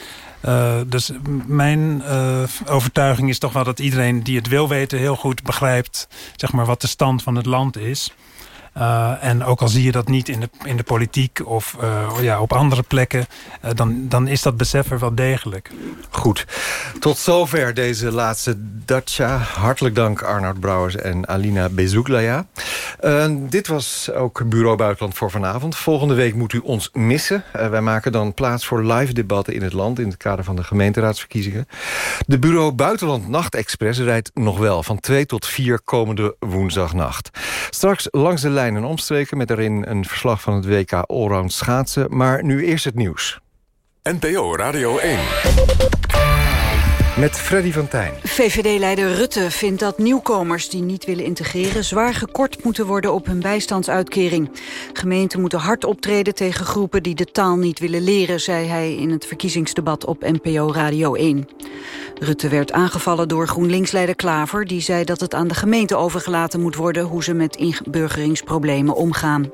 uh, dus mijn overtuiging is toch wel dat iedereen die het wil weten... heel goed begrijpt zeg maar, wat de stand van het land is... Uh, en ook al zie je dat niet in de, in de politiek of uh, ja, op andere plekken... Uh, dan, dan is dat besef er wel degelijk. Goed. Tot zover deze laatste Dacia. Hartelijk dank Arnoud Brouwers en Alina Bezuglaya. dit was ook Bureau Buitenland voor vanavond. Volgende week moet u ons missen. wij maken dan plaats voor live debatten in het land... in het kader van de gemeenteraadsverkiezingen. De Bureau Buitenland Nachtexpress rijdt nog wel... van 2 tot 4 komende woensdagnacht. Straks langs de lijn en omstreken... met daarin een verslag van het WK Allround schaatsen. Maar nu eerst het nieuws. NPO Radio 1. Met Freddy van Tijn. VVD-leider Rutte vindt dat nieuwkomers die niet willen integreren... zwaar gekort moeten worden op hun bijstandsuitkering. Gemeenten moeten hard optreden tegen groepen die de taal niet willen leren... zei hij in het verkiezingsdebat op NPO Radio 1. Rutte werd aangevallen door GroenLinks-leider Klaver... die zei dat het aan de gemeente overgelaten moet worden... hoe ze met inburgeringsproblemen omgaan.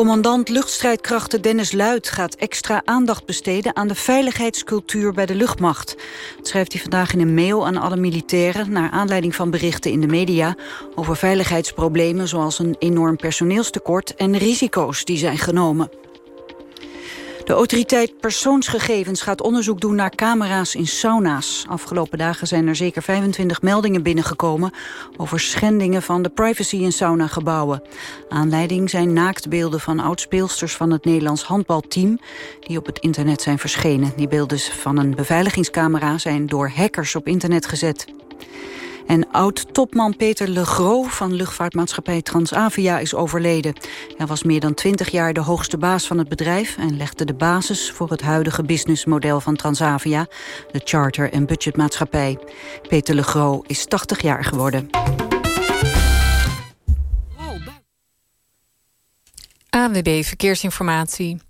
Commandant luchtstrijdkrachten Dennis Luit gaat extra aandacht besteden aan de veiligheidscultuur bij de luchtmacht. Dat schrijft hij vandaag in een mail aan alle militairen naar aanleiding van berichten in de media over veiligheidsproblemen zoals een enorm personeelstekort en risico's die zijn genomen. De autoriteit persoonsgegevens gaat onderzoek doen naar camera's in sauna's. Afgelopen dagen zijn er zeker 25 meldingen binnengekomen... over schendingen van de privacy in saunagebouwen. Aanleiding zijn naaktbeelden van oud-speelsters van het Nederlands handbalteam... die op het internet zijn verschenen. Die beelden van een beveiligingscamera zijn door hackers op internet gezet. En oud-topman Peter Le Gros van luchtvaartmaatschappij Transavia is overleden. Hij was meer dan twintig jaar de hoogste baas van het bedrijf... en legde de basis voor het huidige businessmodel van Transavia... de charter- en budgetmaatschappij. Peter Le Gros is 80 jaar geworden. ANWB Verkeersinformatie.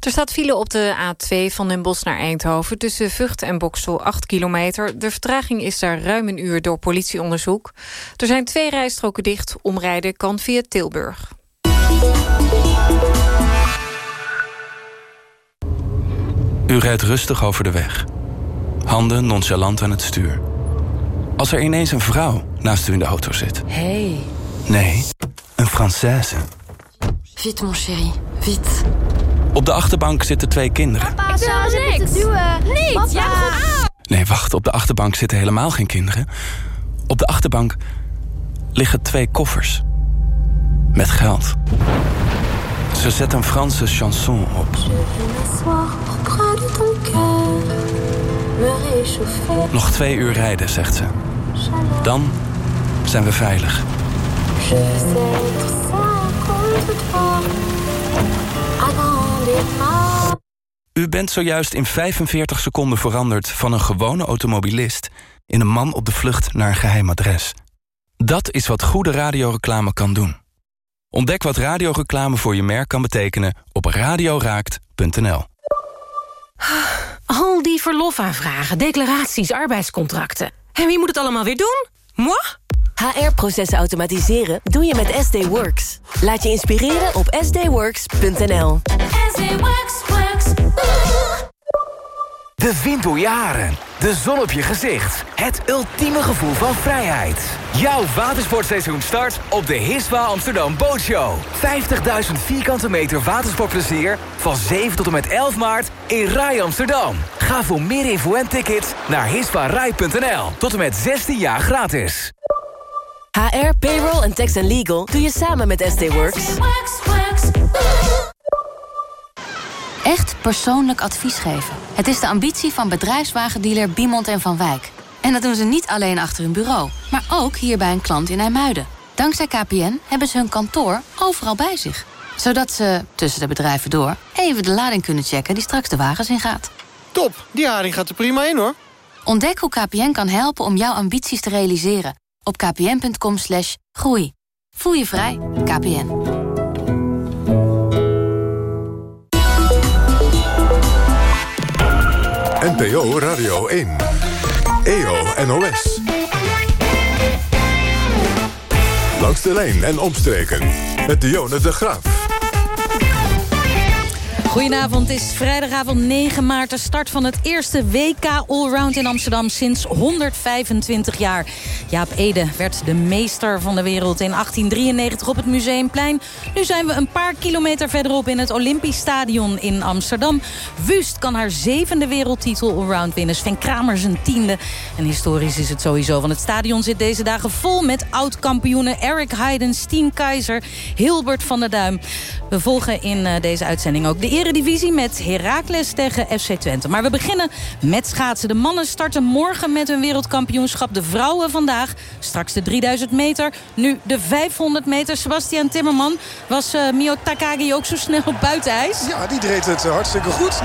Er staat file op de A2 van Den Bosch naar Eindhoven... tussen Vught en Boksel 8 kilometer. De vertraging is daar ruim een uur door politieonderzoek. Er zijn twee rijstroken dicht. Omrijden kan via Tilburg. U rijdt rustig over de weg. Handen nonchalant aan het stuur. Als er ineens een vrouw naast u in de auto zit. Hey. Nee, een Française. Vite, mon chéri. Vite. Op de achterbank zitten twee kinderen. Papa, zou niks. Niet, Papa. ja, Nee, wacht. Op de achterbank zitten helemaal geen kinderen. Op de achterbank liggen twee koffers. Met geld. Ze zet een Franse chanson op. Nog twee uur rijden, zegt ze. Dan zijn we veilig. U bent zojuist in 45 seconden veranderd van een gewone automobilist... in een man op de vlucht naar een geheim adres. Dat is wat goede radioreclame kan doen. Ontdek wat radioreclame voor je merk kan betekenen op radioraakt.nl. Al die verlofaanvragen, declaraties, arbeidscontracten. En wie moet het allemaal weer doen? Moi? HR-processen automatiseren doe je met SD Works. Laat je inspireren op sdworks.nl. De wind door je haren, de zon op je gezicht, het ultieme gevoel van vrijheid. Jouw watersportseizoen start op de Hiswa Amsterdam Bootshow. 50.000 vierkante meter watersportplezier van 7 tot en met 11 maart in Rai Amsterdam. Ga voor meer info en tickets naar hiswarai.nl. Tot en met 16 jaar gratis. HR, payroll en tax and legal doe je samen met SD Works. Echt persoonlijk advies geven. Het is de ambitie van bedrijfswagendealer Biemond en Van Wijk. En dat doen ze niet alleen achter hun bureau, maar ook hier bij een klant in IJmuiden. Dankzij KPN hebben ze hun kantoor overal bij zich. Zodat ze, tussen de bedrijven door, even de lading kunnen checken die straks de wagens ingaat. Top, die haring gaat er prima in hoor. Ontdek hoe KPN kan helpen om jouw ambities te realiseren. Op kpn.com slash groei. Voel je vrij, KPN. NPO Radio 1. EO NOS. Langs de lijn en omstreken. Met Dionne de Graaf. Goedenavond, het is vrijdagavond 9 maart, de start van het eerste WK Allround in Amsterdam sinds 125 jaar. Jaap Ede werd de meester van de wereld in 1893 op het Museumplein. Nu zijn we een paar kilometer verderop in het Olympisch Stadion in Amsterdam. Wust kan haar zevende wereldtitel Allround winnen, Sven Kramer zijn tiende. En historisch is het sowieso, want het stadion zit deze dagen vol met oud-kampioenen... Eric Heiden, Steen Keizer, Hilbert van der Duim. We volgen in uh, deze uitzending ook de eredivisie met Heracles tegen FC Twente. Maar we beginnen met schaatsen. De mannen starten morgen met hun wereldkampioenschap. De vrouwen vandaag, straks de 3000 meter. Nu de 500 meter. Sebastian Timmerman, was uh, Mio Takagi ook zo snel op buitenijs? Ja, die deed het hartstikke goed. 39-01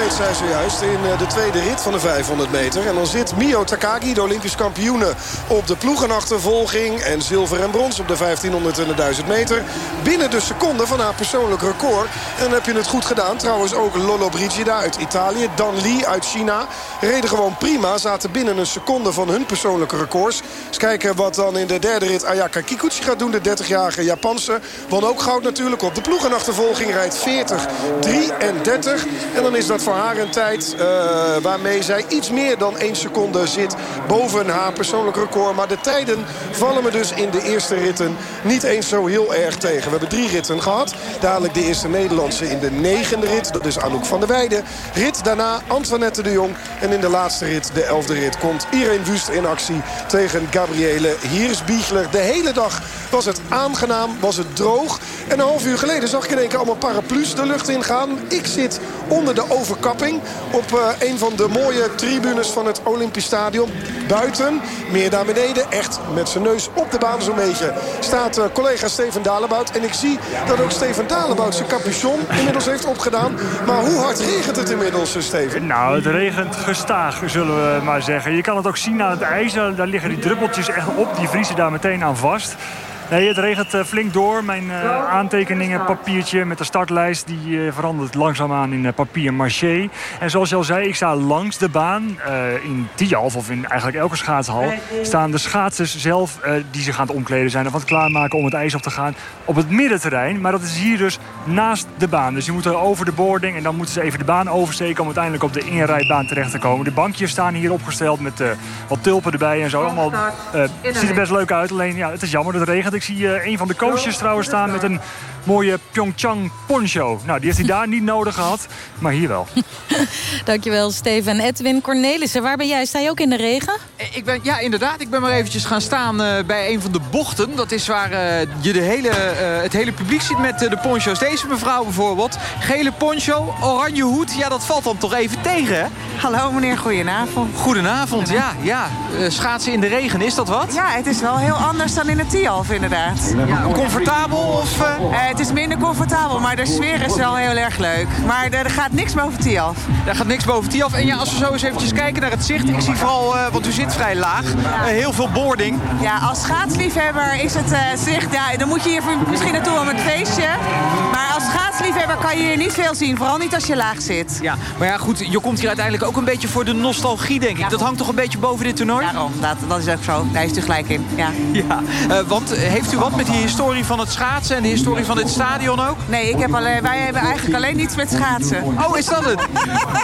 reed zij zojuist in uh, de tweede rit van de 500 meter. En dan zit Mio Takagi, de Olympisch kampioene, op de ploegenachtervolging. En zilver en brons op de 1500 en de 1000 meter. Binnen de seconde van haar persoonlijk record. En heb je het goed gedaan. Trouwens ook Lolo Brigida uit Italië. Dan Lee uit China. Reden gewoon prima. Zaten binnen een seconde van hun persoonlijke records. Eens kijken wat dan in de derde rit Ayaka Kikuchi gaat doen. De 30-jarige Japanse. Won ook goud natuurlijk op de ploegenachtervolging. Rijdt 40, 33. En dan is dat voor haar een tijd uh, waarmee zij iets meer dan 1 seconde zit boven haar persoonlijk record. Maar de tijden vallen me dus in de eerste ritten niet eens zo heel erg tegen. We hebben drie ritten gehad. Dadelijk de eerste In de negende rit. Dat is Anouk van der Weijden. Rit daarna Antoinette de Jong. En in de laatste rit, de elfde rit, komt Irene Wust in actie tegen Gabriele Hiersbiegler. De hele dag was het aangenaam, was het droog. En een half uur geleden zag ik in één keer allemaal paraplu's de lucht ingaan. Ik zit onder de overkapping op uh, een van de mooie tribunes van het Olympisch Stadion. Buiten, meer naar beneden, echt met zijn neus op de baan zo'n beetje... staat uh, collega Steven Dalebout. En ik zie dat ook Steven Dalebout zijn capuchon inmiddels heeft opgedaan. Maar hoe hard regent het inmiddels, Steven? Nou, het regent gestaag, zullen we maar zeggen. Je kan het ook zien aan het ijs. Daar liggen die druppeltjes echt op. Die vriezen daar meteen aan vast. Nee, het regent uh, flink door. Mijn uh, aantekeningen, papiertje met de startlijst... die uh, verandert langzaamaan in papier maché. En zoals je al zei, ik sta langs de baan. in Tialf, of in eigenlijk elke schaatshal... staan de schaatsers zelf die zich aan het omkleden zijn... of aan het klaarmaken om het ijs op te gaan... op het middenterrein. Maar dat is hier dus naast de baan. Dus je moet er over de boarding... en dan moeten ze even de baan oversteken... om uiteindelijk op de inrijbaan terecht te komen. De bankjes staan hier opgesteld met wat tulpen erbij en zo. Allemaal, het ziet er best leuk uit. Alleen, ja, het is jammer dat het regent. Ik zie uh, een van de coaches trouwens staan met een mooie Pyeongchang poncho. Nou, die heeft hij daar niet nodig gehad, maar hier wel. Dankjewel, Steven. Edwin Cornelissen, waar ben jij? Sta je ook in de regen? Ik ben, ja, inderdaad. Ik ben maar eventjes gaan staan uh, bij een van de bochten. Dat is waar uh, je de hele, het hele publiek ziet met de poncho's. Deze mevrouw bijvoorbeeld. Gele poncho, oranje hoed. Ja, dat valt dan toch even tegen, hè? Hallo meneer, goedenavond. Goedenavond, ja. ja. schaatsen in de regen, is dat wat? Ja, het is wel heel anders dan in het Tialf, inderdaad. Ja, comfortabel of... Het is minder comfortabel, maar de sfeer is wel heel erg leuk. Maar er gaat niks boven Tialf. Er gaat niks boven Tialf. En ja, als we zo eens eventjes kijken naar het zicht. Ik zie vooral, uh, want u zit vrij laag, ja. heel veel boarding. Ja, als schaatsliefhebber is het zicht... Ja, dan moet je hier misschien naartoe om het feestje. Maar als schaatsliefhebber kan je hier niet veel zien. Vooral niet als je laag zit. Ja, maar ja, goed, je komt hier uiteindelijk ook een beetje voor de nostalgie, denk ik. Dat hangt toch een beetje boven dit toernooi? Daarom, dat, dat is ook zo. Daar is u gelijk in, ja. Ja, want heeft u wat met die historie van het schaatsen... en de historie van dit stadion ook? Nee, ik heb alleen, wij hebben eigenlijk alleen niets met schaatsen. Oh, is dat het?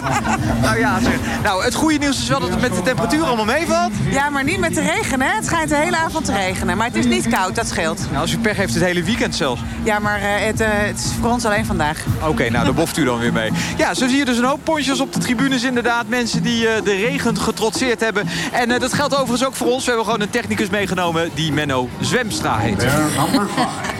nou ja, zeg. Nou, het goede nieuws is wel dat het met de temperatuur allemaal meevalt. Ja, maar niet met de regen, hè? Het schijnt de hele avond te regenen. Maar het is niet koud, dat scheelt. Nou, als u pech heeft, het hele weekend zelfs. Ja, maar uh, het, uh, het, is voor ons alleen vandaag. Oké, nou, daar boft u dan weer mee. Ja, zo zie je dus een hoop ponchos op de tribunes inderdaad. Mensen die uh, de regen getrotseerd hebben. En dat geldt overigens ook voor ons. We hebben gewoon een technicus meegenomen die Menno Zwemstra heet.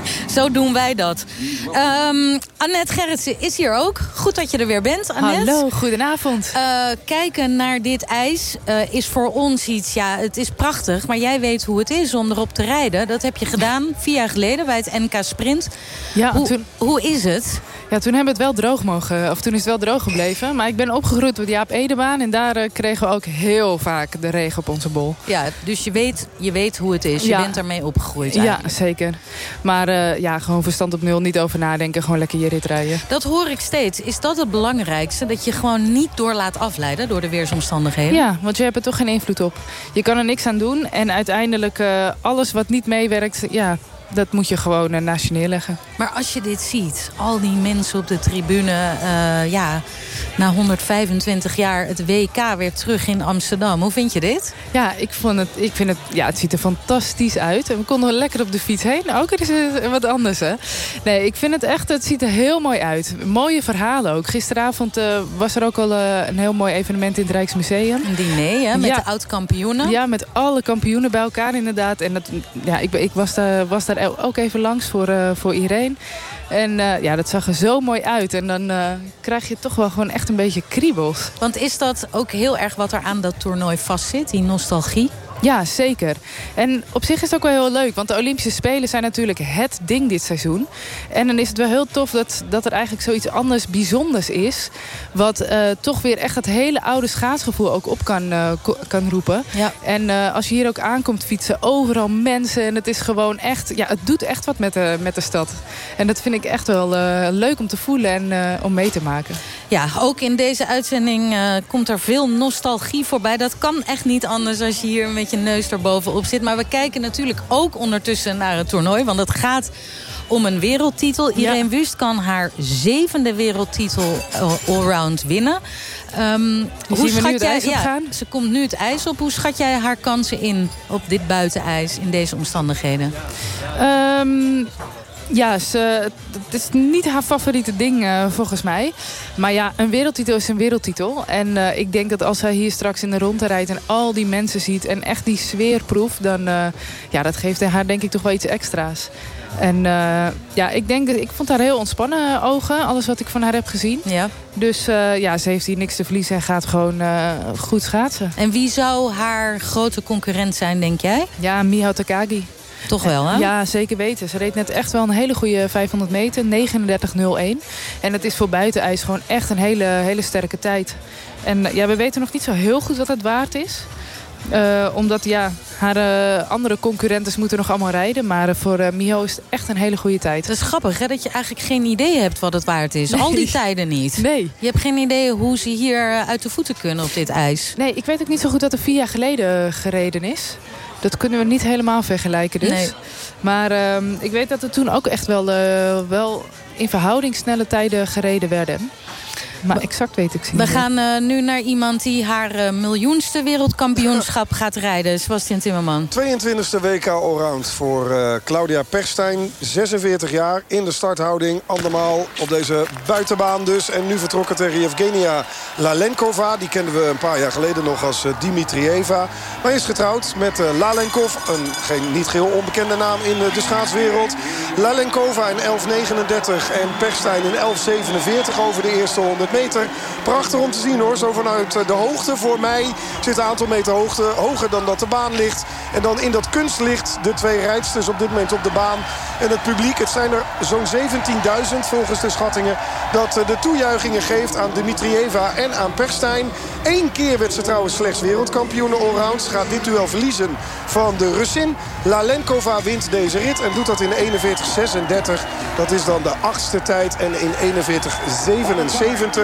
Zo doen wij dat. Um, Annette Gerritsen is hier ook. Goed dat je er weer bent, Annette. Hallo, goedenavond. Uh, kijken naar dit ijs uh, is voor ons iets... Ja, het is prachtig, maar jij weet hoe het is om erop te rijden. Dat heb je gedaan vier jaar geleden bij het NK Sprint. Ja, hoe, toen... hoe is het? Ja, toen hebben we het wel droog mogen, of toen is het wel droog gebleven. Maar ik ben opgegroeid op de Jaap Edebaan en daar uh, kregen we ook heel vaak de regen op onze bol. Ja, dus je weet, je weet hoe het is. Je bent ermee opgegroeid eigenlijk. Ja, zeker. Maar uh, ja, gewoon verstand op nul, niet over nadenken, gewoon lekker je rit rijden. Dat hoor ik steeds. Is dat het belangrijkste? Dat je gewoon niet door laat afleiden door de weersomstandigheden? Ja, want je hebt er toch geen invloed op. Je kan er niks aan doen en uiteindelijk uh, alles wat niet meewerkt, ja, dat moet je gewoon uh, naast je neerleggen. Maar als je dit ziet, al die mensen op de tribune... Uh, ja, na 125 jaar het WK weer terug in Amsterdam. Hoe vind je dit? Ja, ik, vond het, ik vind het, ja, het ziet er fantastisch uit. En we konden lekker op de fiets heen. Ook is het wat anders, hè? Nee, ik vind het echt, het ziet er heel mooi uit. Mooie verhalen ook. Gisteravond uh, was er ook al uh, een heel mooi evenement in het Rijksmuseum. Een diner, hè? Met ja. de oud-kampioenen. Ja, met alle kampioenen bij elkaar inderdaad. En dat, ja, ik, ik was, daar, was daar ook even langs voor, uh, voor Irene. En uh, ja, dat zag er zo mooi uit. En dan krijg je toch wel gewoon echt een beetje kriebels. Want is dat ook heel erg wat er aan dat toernooi vastzit, die nostalgie? Ja, zeker. En op zich is het ook wel heel leuk. Want de Olympische Spelen zijn natuurlijk het ding dit seizoen. En dan is het wel heel tof dat, dat er eigenlijk zoiets anders bijzonders is. Wat uh, toch weer echt het hele oude schaatsgevoel ook op kan, uh, kan roepen. Ja. En uh, als je hier ook aankomt fietsen, overal mensen. En het is gewoon echt, ja, het doet echt wat met de, met de stad. En dat vind ik echt wel leuk om te voelen en om mee te maken. Ja, ook in deze uitzending komt er veel nostalgie voorbij. Dat kan echt niet anders als je hier met je neus erbovenop zit. Maar we kijken natuurlijk ook ondertussen naar het toernooi. Want het gaat om een wereldtitel. Irene ja. Wust kan haar zevende wereldtitel allround winnen. Um, hoe schat jij, ja, gaan? Ze komt nu het ijs op. Hoe schat jij haar kansen in op dit buitenijs in deze omstandigheden? Um, ja, ze, het is niet haar favoriete ding uh, volgens mij. Maar ja, een wereldtitel is een wereldtitel. En uh, ik denk dat als zij hier straks in de ronde rijdt... en al die mensen ziet en echt die sfeer proeft... dan uh, ja, dat geeft haar denk ik toch wel iets extra's. En ja, ik denk, ik vond haar heel ontspannen ogen. Alles wat ik van haar heb gezien. Ja. Dus ja, ze heeft hier niks te verliezen en gaat gewoon goed schaatsen. En wie zou haar grote concurrent zijn, denk jij? Ja, Miho Takagi. Toch wel, hè? Ja, zeker weten. Ze reed net echt wel een hele goede 500 meter. 39.01. En het is voor buitenijs gewoon echt een hele, hele sterke tijd. En ja, we weten nog niet zo heel goed wat het waard is. Uh, omdat ja, haar uh, andere concurrenten moeten nog allemaal rijden. Maar uh, voor Miho is het echt een hele goede tijd. Het is grappig hè, dat je eigenlijk geen idee hebt wat het waard is. Nee. Al die tijden niet. Nee. Je hebt geen idee hoe ze hier uit de voeten kunnen op dit ijs. Nee, ik weet ook niet zo goed dat er vier jaar geleden gereden is. Dat kunnen we niet helemaal vergelijken dus. Nee. Maar uh, ik weet dat er toen ook echt wel, uh, wel in verhouding snelle tijden gereden werden. Maar exact weet ik niet. We gaan uh, nu naar iemand die haar uh, miljoenste wereldkampioenschap gaat rijden. Sebastian Timmerman. 22e WK Allround voor uh, Claudia Perstijn. 46 jaar in de starthouding. Andermaal op deze buitenbaan dus. En nu vertrokken tegen Evgenia Lalenkova. Die kenden we een paar jaar geleden nog als Dimitrieva. Maar is getrouwd met Lalenkov. Een geen, niet geheel onbekende naam in de schaatswereld. Lalenkova in 11.39 en Perstijn in 11.47 over de eerste 100 meter. Prachtig om te zien hoor. Zo vanuit de hoogte. Voor mij zit een aantal meter hoogte hoger dan dat de baan ligt. En dan in dat kunstlicht de twee rijdsters op dit moment op de baan. En het publiek, het zijn er zo'n 17.000 volgens de schattingen... dat de toejuichingen geeft aan Dimitrieva en aan Perstijn. Eén keer werd ze trouwens slechts wereldkampioen allround. Gaat dit duel verliezen van de Russin. Lalenkova wint deze rit en doet dat in 41.36. Dat is dan de achtste tijd en in 41.77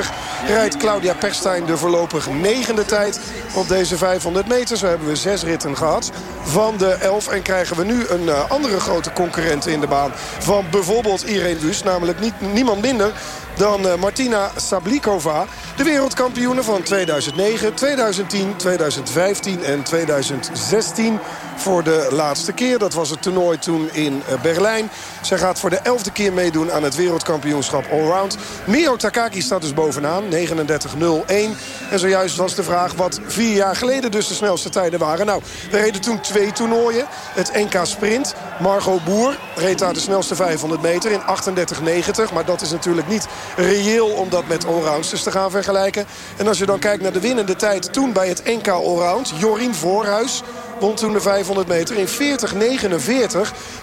rijdt Claudia Perstijn de voorlopig negende tijd op deze 500 meter. Zo hebben we zes ritten gehad van de elf. En krijgen we nu een uh, andere grote concurrent in de baan. Van bijvoorbeeld Irene Wust. Namelijk niet, niemand minder dan uh, Martina Sablikova. De wereldkampioene van 2009, 2010, 2015 en 2016 voor de laatste keer. Dat was het toernooi toen in uh, Berlijn. Zij gaat voor de elfde keer meedoen aan het wereldkampioenschap allround. Mio Takaki staat dus bovenaan, 39.01. En zojuist was de vraag wat vier jaar geleden dus de snelste tijden waren. Nou, we reden toen twee toernooien. Het NK Sprint. Margot Boer reed daar de snelste 500 meter in 38.90. Maar dat is natuurlijk niet reëel om dat met allroundsters te gaan vergelijken. En als je dan kijkt naar de winnende tijd toen bij het NK Allround. Jorien Voorhuis won toen de 500 meter in 40-49.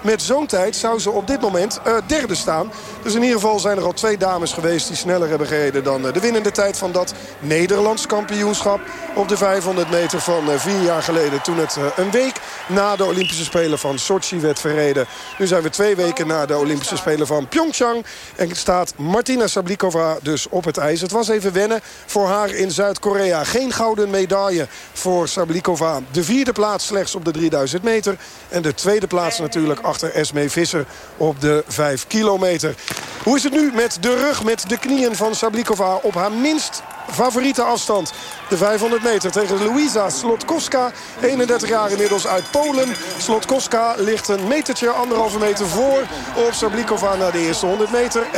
Met zo'n tijd zou ze op dit moment uh, derde staan. Dus in ieder geval zijn er al twee dames geweest die sneller hebben gereden... dan uh, de winnende tijd van dat Nederlands kampioenschap op de 500 meter van uh, vier jaar geleden. Toen het een week na de Olympische Spelen van Sochi werd verreden. Nu zijn we twee weken na de Olympische Spelen van Pyeongchang. En staat Martina Sablikova dus op het ijs. Het was even wennen voor haar in Zuid-Korea. Geen gouden medaille voor Sablikova. De vierde plaats slechts op de 3000 meter. En de tweede plaats natuurlijk achter Esme Visser op de 5 kilometer. Hoe is het nu met de rug, met de knieën van Sablikova op haar minst favoriete afstand. De 500 meter tegen Luisa Slotkowska. 31 jaar inmiddels uit Polen. Slotkowska ligt een metertje, anderhalve meter voor op Sablikova na de eerste 100 meter. 11.59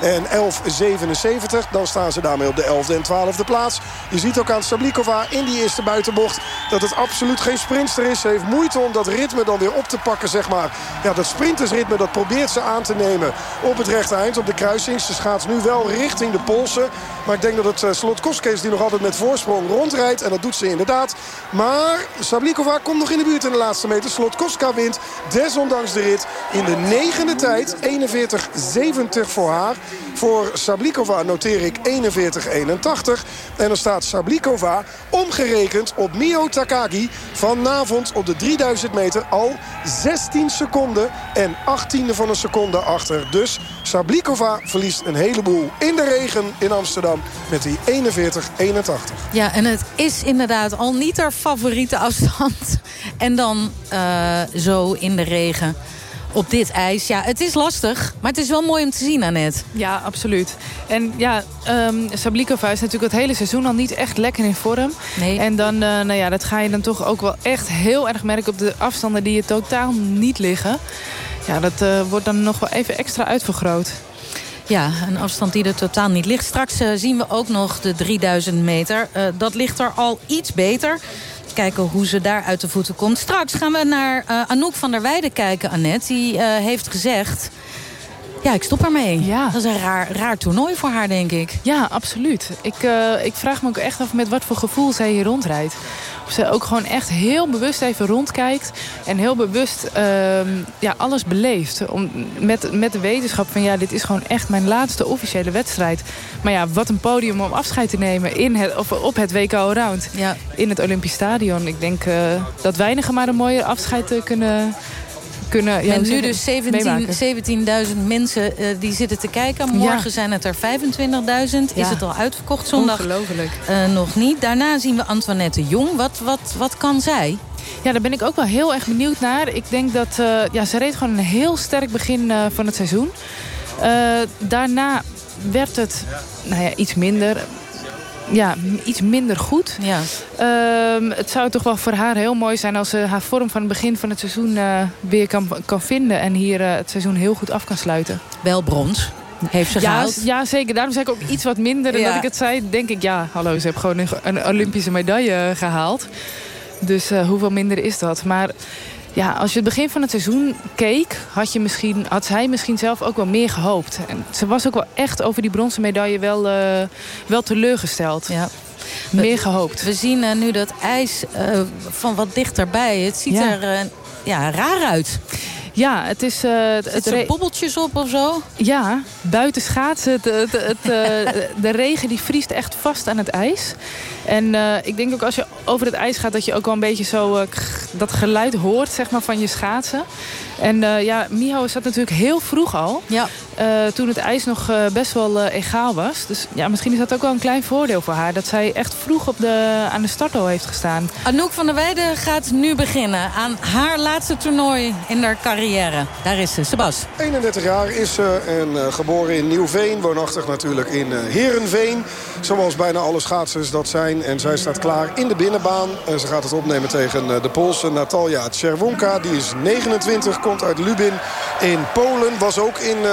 en 11.77. Dan staan ze daarmee op de 11e en 12e plaats. Je ziet ook aan Sablikova in die eerste buitenbocht dat het absoluut geen sprinter is. Ze heeft moeite om dat ritme dan weer op te pakken, zeg maar. Ja, dat sprintersritme, dat probeert ze aan te nemen op het rechte eind, op de kruising. Ze schaats nu wel richting de polsen. Maar ik denk dat het uh, Slotkoske is die nog altijd met voorsprong rondrijdt. En dat doet ze inderdaad. Maar Sablikova komt nog in de buurt in de laatste meter. Slotkoska wint desondanks de rit in de negende tijd. 41-70 voor haar. Voor Sablikova noteer ik 41-81. En dan staat Sablikova omgerekend op Mio Takagi vanavond op de 3000 meter al 16 seconden en 18e van een seconde achter. Dus Sablikova verliest een heleboel in de regen in Amsterdam met die 41-81. Ja, en het is inderdaad al niet haar favoriete afstand. En dan uh, zo in de regen op dit ijs. Ja, het is lastig, maar het is wel mooi om te zien, Annette. Ja, absoluut. En ja, um, Sablikova is natuurlijk het hele seizoen al niet echt lekker in vorm. Nee. En dan, uh, nou ja, dat ga je dan toch ook wel echt heel erg merken... op de afstanden die je totaal niet liggen. Ja, dat uh, wordt dan nog wel even extra uitvergroot. Ja, een afstand die er totaal niet ligt. Straks uh, zien we ook nog de 3000 meter. Uh, dat ligt er al iets beter. Kijken hoe ze daar uit de voeten komt. Straks gaan we naar Anouk van der Weijden kijken, Annette. Die heeft gezegd... Ja, ik stop ermee. Ja. Dat is een raar, raar toernooi voor haar, denk ik. Ja, absoluut. Ik, uh, ik vraag me ook echt af met wat voor gevoel zij hier rondrijdt. Ze ook gewoon echt heel bewust even rondkijkt. En heel bewust uh, ja, alles beleeft. Om, met, met de wetenschap van ja, dit is gewoon echt mijn laatste officiële wedstrijd. Maar ja, wat een podium om afscheid te nemen in het, of op het WK Allround. Ja. In het Olympisch Stadion. Ik denk uh, dat weinigen maar een mooie afscheid kunnen kunnen... Ja, nu dus 17.000 17 mensen uh, die zitten te kijken. Morgen ja. zijn het er 25.000. Ja. Is het al uitverkocht zondag? Ongelooflijk. Uh, nog niet. Daarna zien we Antoinette Jong. Wat, wat, wat kan zij? Ja, daar ben ik ook wel heel erg benieuwd naar. Ik denk dat... Uh, ja, ze reed gewoon een heel sterk begin van het seizoen. daarna werd het nou ja, iets minder ja, iets minder goed. Ja. Um, het zou toch wel voor haar heel mooi zijn... als ze haar vorm van het begin van het seizoen uh, weer kan, kan vinden... en hier uh, het seizoen heel goed af kan sluiten. Wel brons. Heeft ze ja, gehaald? Ja, zeker. Daarom zei ik ook iets wat minder. En ja. dat ik het zei, denk ik... ja, hallo, ze heeft gewoon een, een Olympische medaille gehaald. Dus uh, hoeveel minder is dat? Maar ja, als je het begin van het seizoen keek... Had, je misschien, had zij misschien zelf ook wel meer gehoopt. En ze was ook wel echt over die bronzen medaille wel, uh, wel teleurgesteld. Ja. Meer gehoopt. We zien uh, nu dat ijs uh, van wat dichterbij. Het ziet Ja. er ja, raar uit. Ja, het is... Uh, het Zitten er bobbeltjes op of zo? Ja, buiten schaatsen. Het, het, het, uh, de regen die vriest echt vast aan het ijs. En uh, ik denk ook als je over het ijs gaat... dat je ook wel een beetje zo dat geluid hoort zeg maar, van je schaatsen. En ja, Miho zat natuurlijk heel vroeg al. Ja. eh, toen het ijs nog eh, best wel eh, egaal was. Dus ja, misschien is dat ook wel een klein voordeel voor haar. Dat zij echt vroeg op de, aan de start al heeft gestaan. Anouk van der Weijden gaat nu beginnen aan haar laatste toernooi in haar carrière. Daar is ze, Sebas. 31 jaar is ze en geboren in Nieuwveen. Woonachtig natuurlijk in Herenveen. Zoals bijna alle schaatsers dat zijn. En zij staat klaar in de binnenbaan. En ze gaat het opnemen tegen de Poolse Natalia Czerwonka. Die is 29, uit Lubin in Polen. Was ook in uh,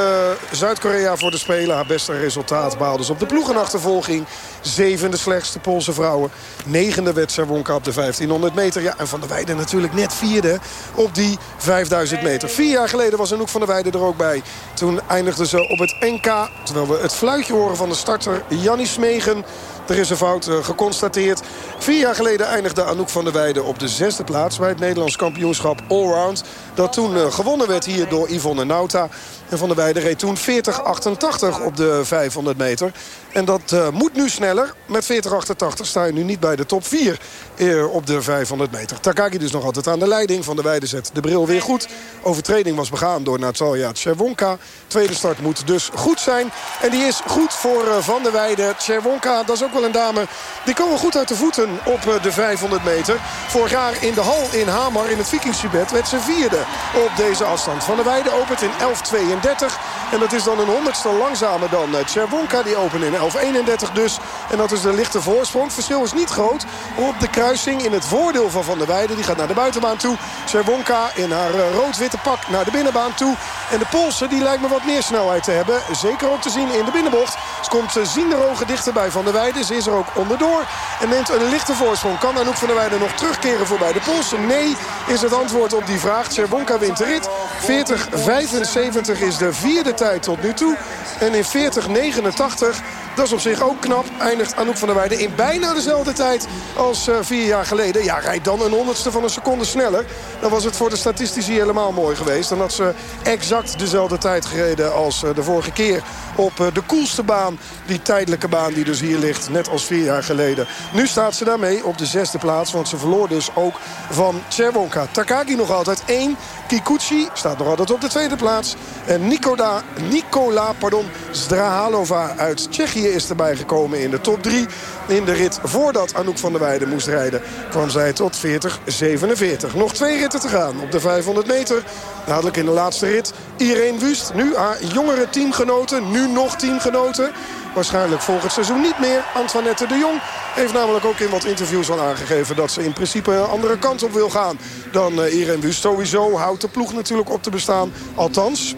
Zuid-Korea voor de Spelen. Haar beste resultaat behaalde ze op de ploegenachtervolging. Zevende slechtste Poolse vrouwen. Negende werd Czerwonka op de 1500 meter. Ja, en Van der Weijden natuurlijk net vierde op die 5000 meter. Vier jaar geleden was Anouk van der Weijden er ook bij. Toen eindigde ze op het NK. Terwijl we het fluitje horen van de starter Jannie Smegen. Er is een fout uh, geconstateerd. Vier jaar geleden eindigde Anouk van der Weijden op de zesde plaats... bij het Nederlands kampioenschap Allround. Dat toen uh, gewonnen werd hier door Yvonne Nauta. En Van der Weijden reed toen 40-88 op de 500 meter. En dat uh, moet nu sneller. Met 40-88 sta je nu niet bij de top 4 uh, op de 500 meter. Takagi dus nog altijd aan de leiding. Van der Weijden zet de bril weer goed. Overtreding was begaan door Natalia Tcherwonka. Tweede start moet dus goed zijn. En die is goed voor Van der Weijden. Tcherwonka, dat is ook wel dame. Die komen goed uit de voeten op de 500 meter. Vorig jaar in de hal in Hamar in het Vikingsubed werd ze vierde op deze afstand. Van der Weijden opent in 11.32. En dat is dan een honderdste langzamer dan Tcherwonka. Die opent in 11.31 dus. En dat is de lichte voorsprong. Het verschil is niet groot. Op de kruising in het voordeel van Van der Weijden. Die gaat naar de buitenbaan toe. Tcherwonka in haar rood-witte pak naar de binnenbaan toe. En de Poolse die lijkt me wat meer snelheid te hebben. Zeker ook te zien in de binnenbocht. Ze komt zienderogen dichterbij Van der Weijden. Is er ook onderdoor. En neemt een lichte voorsprong. Kan Anouk van der Weijden nog terugkeren voorbij de Poolse? Nee, is het antwoord op die vraag. Tcherwonka wint de rit. 40-75 is de vierde tijd tot nu toe. En in 40-89 dat is op zich ook knap. Eindigt Anouk van der Weijden in bijna dezelfde tijd als uh, vier jaar geleden. Ja, rijdt dan een honderdste van een seconde sneller. Dan was het voor de statistici helemaal mooi geweest. Dan had ze exact dezelfde tijd gereden als uh, de vorige keer op uh, de koelste baan. Die tijdelijke baan die dus hier ligt, net als vier jaar geleden. Nu staat ze daarmee op de zesde plaats, want ze verloor dus ook van Tserwonka. Takagi nog altijd één. Kikuchi staat nog altijd op de tweede plaats. En Nikola, Nikola pardon, Zdrahalova uit Tsjechië is erbij gekomen in de top 3. In de rit voordat Anouk van der Weijden moest rijden... kwam zij tot 40-47. Nog twee ritten te gaan op de 500 meter. Dadelijk in de laatste rit Irene Wust. Nu haar jongere teamgenoten. Nu nog teamgenoten. Waarschijnlijk volgend seizoen niet meer. Antoinette de Jong heeft namelijk ook in wat interviews al aangegeven... dat ze in principe een andere kant op wil gaan dan uh, Irene Wust. Sowieso houdt de ploeg natuurlijk op te bestaan. Althans,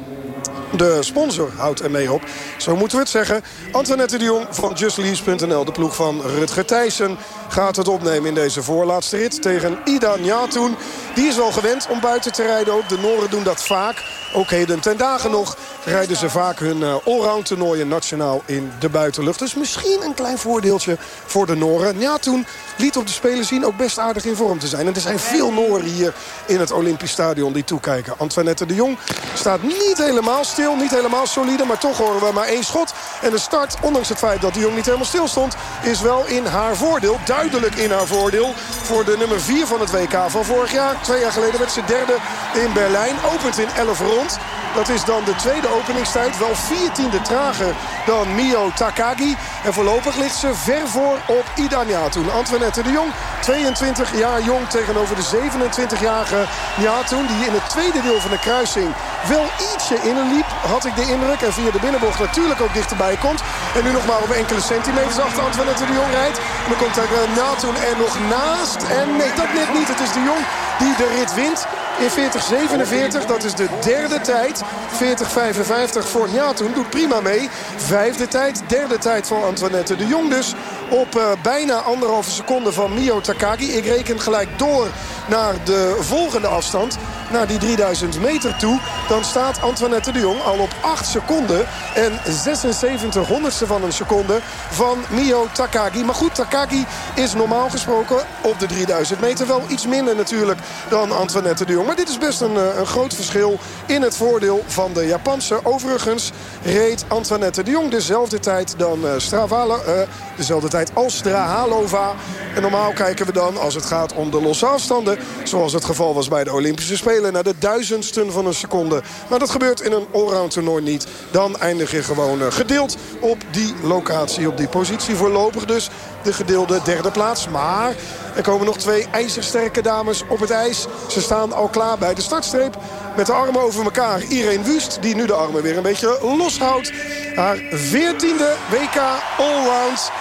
de sponsor houdt ermee op. Zo moeten we het zeggen. Antoinette de Jong van JustLease.nl. De ploeg van Rutger Thijssen gaat het opnemen in deze voorlaatste rit tegen Ida Njatoen. Die is al gewend om buiten te rijden ook. De Noren doen dat vaak. Ook heden ten dagen nog rijden ze vaak hun uh, allround toernooien nationaal in de buitenlucht. Dus misschien een klein voordeeltje voor de Noren. Njatoen liet op de Spelen zien ook best aardig in vorm te zijn. En er zijn veel Noren hier in het Olympisch Stadion die toekijken. Antoinette de Jong staat niet helemaal stil, niet helemaal solide. Maar toch horen we maar één schot. En de start, ondanks het feit dat de Jong niet helemaal stil stond... is wel in haar voordeel, duidelijk in haar voordeel... voor de nummer 4 van het WK van vorig jaar. Twee jaar geleden werd ze derde in Berlijn. Opent in 11 rond. Dat is dan de tweede openingstijd. Wel 14e trager dan Mio Takagi. En voorlopig ligt ze ver voor op Ida Njatoen. Antoinette de Jong, 22 jaar jong tegenover de 27-jarige Njatoen. Die in het tweede deel van de kruising wel ietsje inliep, had ik de indruk. En via de binnenbocht natuurlijk ook dichterbij komt. En nu nog maar op enkele centimeters achter Antoinette de Jong rijdt. En dan komt Njatoen er nog naast. En nee, dat net niet. Het is de Jong die de rit wint in 40-47. Dat is de derde tijd. 40-55 voor Njatoen. Doet prima mee. Vijfde tijd. Derde tijd voor Antoinette de Jong dus. Op uh, bijna anderhalve seconde van Mio Takagi. Ik reken gelijk door naar de volgende afstand. Naar die 3000 meter toe. Dan staat Antoinette de Jong al op 8 seconden. En 76 honderdste van een seconde van Mio Takagi. Maar goed, Takagi is normaal gesproken op de 3000 meter wel iets minder natuurlijk dan Antoinette de Jong. Maar dit is best een, een groot verschil in het voordeel van de Japanse. Overigens reed Antoinette de Jong dezelfde tijd dan uh, Stravala. Uh, dezelfde tijd als Strahalova. En normaal kijken we dan, als het gaat om de losse afstanden... zoals het geval was bij de Olympische Spelen... naar de duizendsten van een seconde. Maar dat gebeurt in een allround toernooi niet. Dan eindig je gewoon eh, gedeeld op die locatie, op die positie. Voorlopig dus de gedeelde derde plaats. Maar er komen nog twee ijzersterke dames op het ijs. Ze staan al klaar bij de startstreep met de armen over elkaar. Irene Wust, die nu de armen weer een beetje loshoudt. Haar veertiende WK Allround.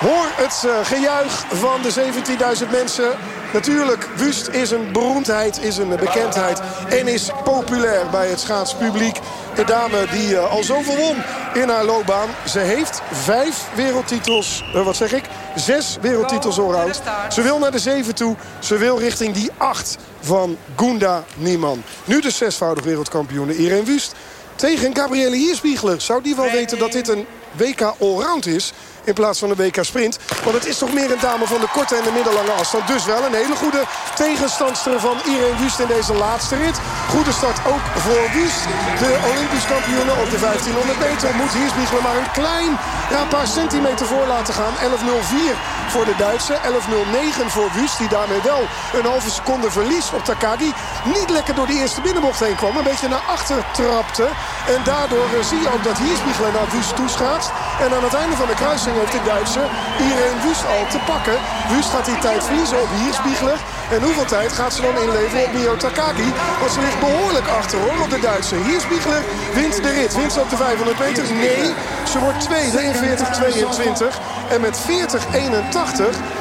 Hoor het uh, gejuich van de 17.000 mensen. Natuurlijk, Wust is een beroemdheid, is een bekendheid en is populair bij het schaatspubliek. De dame die uh, al zoveel won in haar loopbaan. Ze heeft vijf wereldtitels, uh, wat zeg ik, zes wereldtitels allround. Ze wil naar de zeven toe, ze wil richting die acht van Gunda Nieman. Nu de zesvoudig wereldkampioene Irene Wust tegen Gabrielle Hierspiegler. Zou die wel weten dat dit een WK Allround is in plaats van een WK Sprint. Want het is toch meer een dame van de korte en de middellange afstand. Dus wel een hele goede tegenstandster van Irene Wust in deze laatste rit. Goede start ook voor Wust. De Olympisch kampioene op de 1500 meter moet Hiersbiegler maar een klein ja, paar centimeter voor laten gaan. 11.04 voor de Duitse. 11.09 voor Wust die daarmee wel een halve seconde verlies op Takagi. Niet lekker door de eerste binnenbocht heen kwam. Een beetje naar achter trapte. En daardoor uh, zie je ook dat Hiersbiegler naar Wust toeschaatst. En aan het einde van de kruising heeft de Duitse Irene Wust al te pakken. Wust gaat die tijd verliezen op Hiersbiegler. En hoeveel tijd gaat ze dan inleveren op Mio Takagi? Want ze ligt behoorlijk achter hoor op de Duitse. Hiersbiegler wint de rit. Wint ze op de 500 meter? Nee. Ze wordt tweede in 40-22. En met 40-81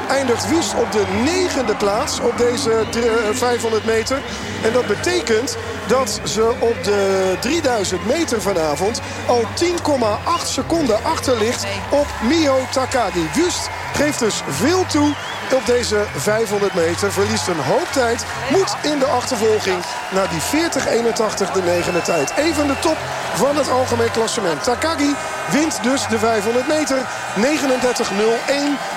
eindigt Wust op de negende plaats op deze 500 meter. En dat betekent dat ze op de 3000 meter vanavond al 10,8 seconden achter ligt op Mio Takagi. Wust geeft dus veel toe op deze 500 meter. Verliest een hoop tijd. Moet in de achtervolging naar die 40-81 de negende tijd. Even de top van het algemeen klassement. Takagi wint dus de 500 meter. 39-01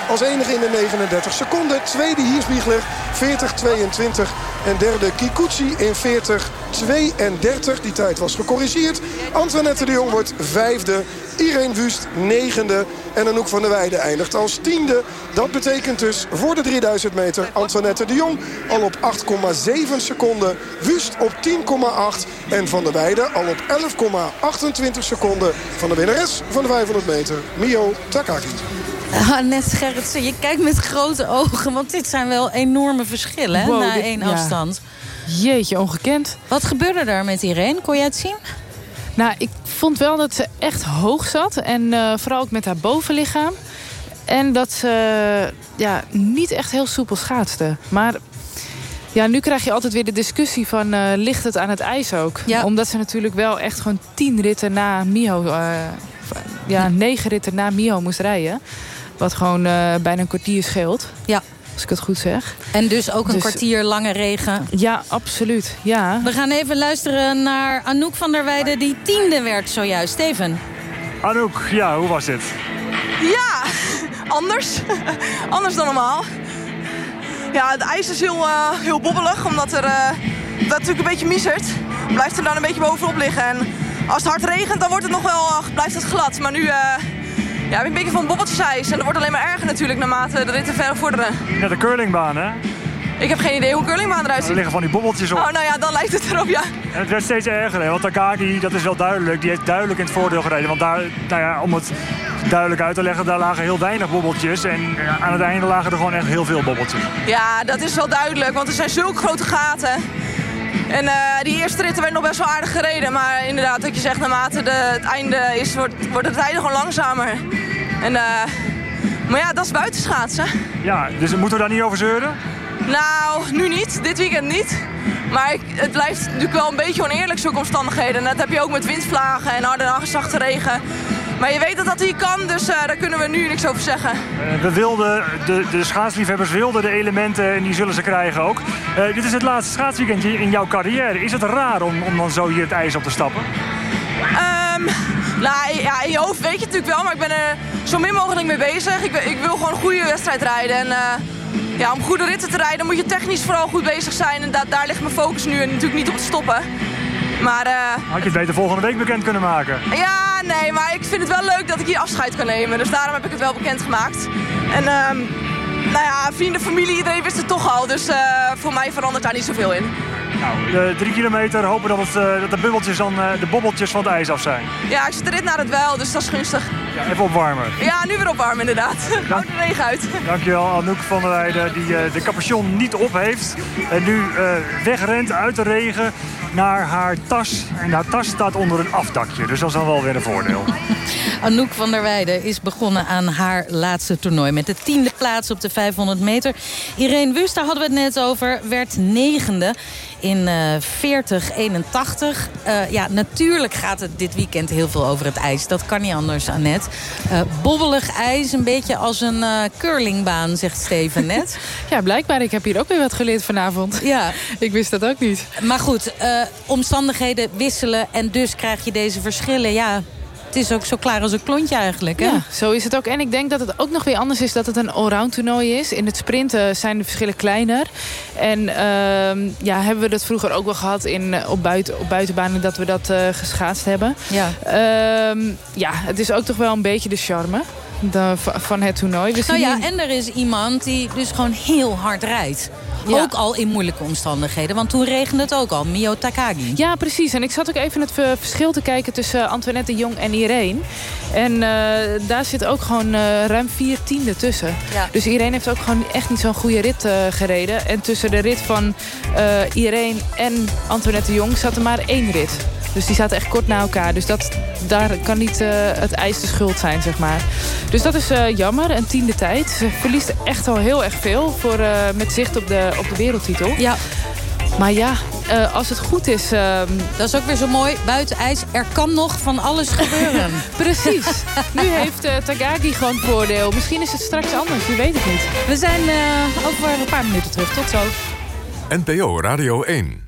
als enige in de 39 seconden. Tweede Hiersbiegler 40-22. En derde Kikuchi in 40-32. Die tijd was gecorrigeerd. Antoinette de Jong wordt vijfde. Irene Wust negende. En Anouk van der Weijden eindigt als tiende. Dat betekent dus voor de 3000 meter Antoinette de Jong al op 8,7 seconden. Wust op 10,8. En Van der Weijden al op 11,28 seconden van de winnares van de 500 meter. Mio Takagi. Annette Gerritsen, je kijkt met grote ogen. Want dit zijn wel enorme verschillen Wow, na dit- één ja. afstand. Jeetje, ongekend. Wat gebeurde daar met Irene? Kon jij het zien? Nou, ik vond wel dat ze echt hoog zat. En eh, vooral ook met haar bovenlichaam. En dat ze ja, niet echt heel soepel schaatste. Maar ja, nu krijg je altijd weer de discussie van... eh, ligt het aan het ijs ook? Omdat ze natuurlijk wel echt gewoon tien ritten na Miho... eh, ja, negen ritten na Miho moest rijden. Wat gewoon eh, bijna een kwartier scheelt. Ja. Als ik het goed zeg. En dus ook een Dus- kwartier lange regen. Ja, absoluut. Ja. We gaan even luisteren naar Anouk van der Weijden... die tiende werd zojuist. Steven. Anouk, ja, hoe was dit? Ja, anders. anders dan normaal. Ja, het ijs is heel, eh, heel bobbelig, omdat er, eh, dat natuurlijk een beetje miezert. Blijft er dan een beetje bovenop liggen. En als het hard regent, dan wordt het nog wel, blijft het glad. Maar nu eh, ja, een beetje van bobbeltjesijs. En dat wordt alleen maar erger natuurlijk naarmate de ritten verder vorderen. Ja, de curlingbaan, hè? Ik heb geen idee hoe een curlingbaan eruit Er ziet. liggen van die bobbeltjes op. Oh, nou ja, dan lijkt het erop, ja. En het werd steeds erger, hè? want Takagi, dat is wel duidelijk, die heeft duidelijk in het voordeel gereden. Want daar, nou ja, om het duidelijk uit te leggen, daar lagen heel weinig bobbeltjes. En aan het einde lagen er gewoon echt heel veel bobbeltjes. Ja, dat is wel duidelijk, want er zijn zulke grote gaten. En eh, die eerste ritten werd nog best wel aardig gereden. Maar inderdaad, wat je zegt, naarmate de, het einde is, wordt, wordt het rijden gewoon langzamer. En, eh, maar ja, dat is buitenschaatsen. Ja, dus moeten we daar niet over zeuren? Nou, nu niet. Dit weekend niet. Maar ik- het blijft natuurlijk wel een beetje oneerlijk, zulke omstandigheden. En dat heb je ook met windvlagen en harde en zachte regen. Maar je weet dat dat hier kan, dus eh, daar kunnen we nu niks over zeggen. Eh, we wilden, de, de schaatsliefhebbers wilden de elementen en die zullen ze krijgen ook. Eh, dit is het laatste schaatsweekend in jouw carrière. Is het raar om, om dan zo hier het ijs op te stappen? Ehm, nou, ja, in je hoofd weet je het natuurlijk wel, maar ik ben er zo min mogelijk mee bezig. Ik, wil- ik wil gewoon een goede wedstrijd rijden. En ja, om goede ritten te rijden moet je technisch vooral goed bezig zijn. En da- daar ligt mijn focus nu en natuurlijk niet op te stoppen. Maar eh, Had je het beter volgende week bekend kunnen maken? ja, nee, maar ik vind het wel leuk dat ik hier afscheid kan nemen. Dus daarom heb ik het wel bekendgemaakt. En ehm, Nou ja, vrienden, familie, iedereen wist het toch al. Dus uh, voor mij verandert daar niet zoveel in. Nou, de drie kilometer hopen dat, het, uh, dat de, bubbeltjes dan, uh, de bobbeltjes van het ijs af zijn. Ja, ik zit erin naar het wel, dus dat is gunstig. Ja, even opwarmen. Ja, nu weer opwarmen inderdaad. Dank... de regen uit. Dankjewel Anouk van der Weijden, die uh, de capuchon niet op heeft. En nu wegrent uit de regen naar haar tas. En haar tas staat onder een afdakje, dus dat is dan wel weer een voordeel. Anouk van der Weijden is begonnen aan haar laatste toernooi... met de tiende plaats op de 500 meter. Irene Wust, daar hadden we het net over, werd negende in uh, 40, 81. Uh, ja, natuurlijk gaat het dit weekend heel veel over het ijs. Dat kan niet anders, Annette. Uh, bobbelig ijs, een beetje als een curlingbaan, zegt Steven net. ja, blijkbaar. Ik heb hier ook weer wat geleerd vanavond. Ja. ik wist dat ook niet. Maar goed, omstandigheden wisselen en dus krijg je deze verschillen. Ja, het is ook zo klaar als een klontje eigenlijk. Hè? Ja, zo is het ook. En ik denk dat het ook nog weer anders is dat het een allround toernooi is. In het sprinten zijn de verschillen kleiner. En uh, ja, hebben we dat vroeger ook wel gehad in, op, buiten, op buitenbanen dat we dat uh, geschaatst hebben. Ja. Uh, ja, het is ook toch wel een beetje de charme. De, van het toernooi. Nou ja, en er is iemand die dus gewoon heel hard rijdt. Ja. Ook al in moeilijke omstandigheden. Want toen regende het ook al. Mio Takagi. Ja, precies. En ik zat ook even het verschil te kijken tussen Antoinette de Jong en Irene. En uh, daar zit ook gewoon uh, ruim vier tiende tussen. Ja. Dus Irene heeft ook gewoon echt niet zo'n goede rit uh, gereden. En tussen de rit van Irene en Antoinette de Jong zat er maar één rit. Dus die zaten echt kort na elkaar. Dus dat, daar kan niet uh, het ijs de schuld zijn, zeg maar. Dus dat is uh, jammer. Een tiende tijd. Ze verliest echt al heel erg veel voor, uh, met zicht op de, op de wereldtitel. Ja. Maar ja, uh, als het goed is... Uh, dat is ook weer zo mooi. Buiten ijs, er kan nog van alles gebeuren. Precies. nu heeft uh, Tagagi gewoon voordeel. Misschien is het straks anders, je weet het niet. We zijn over een paar minuten terug. Tot zo. NPO Radio 1.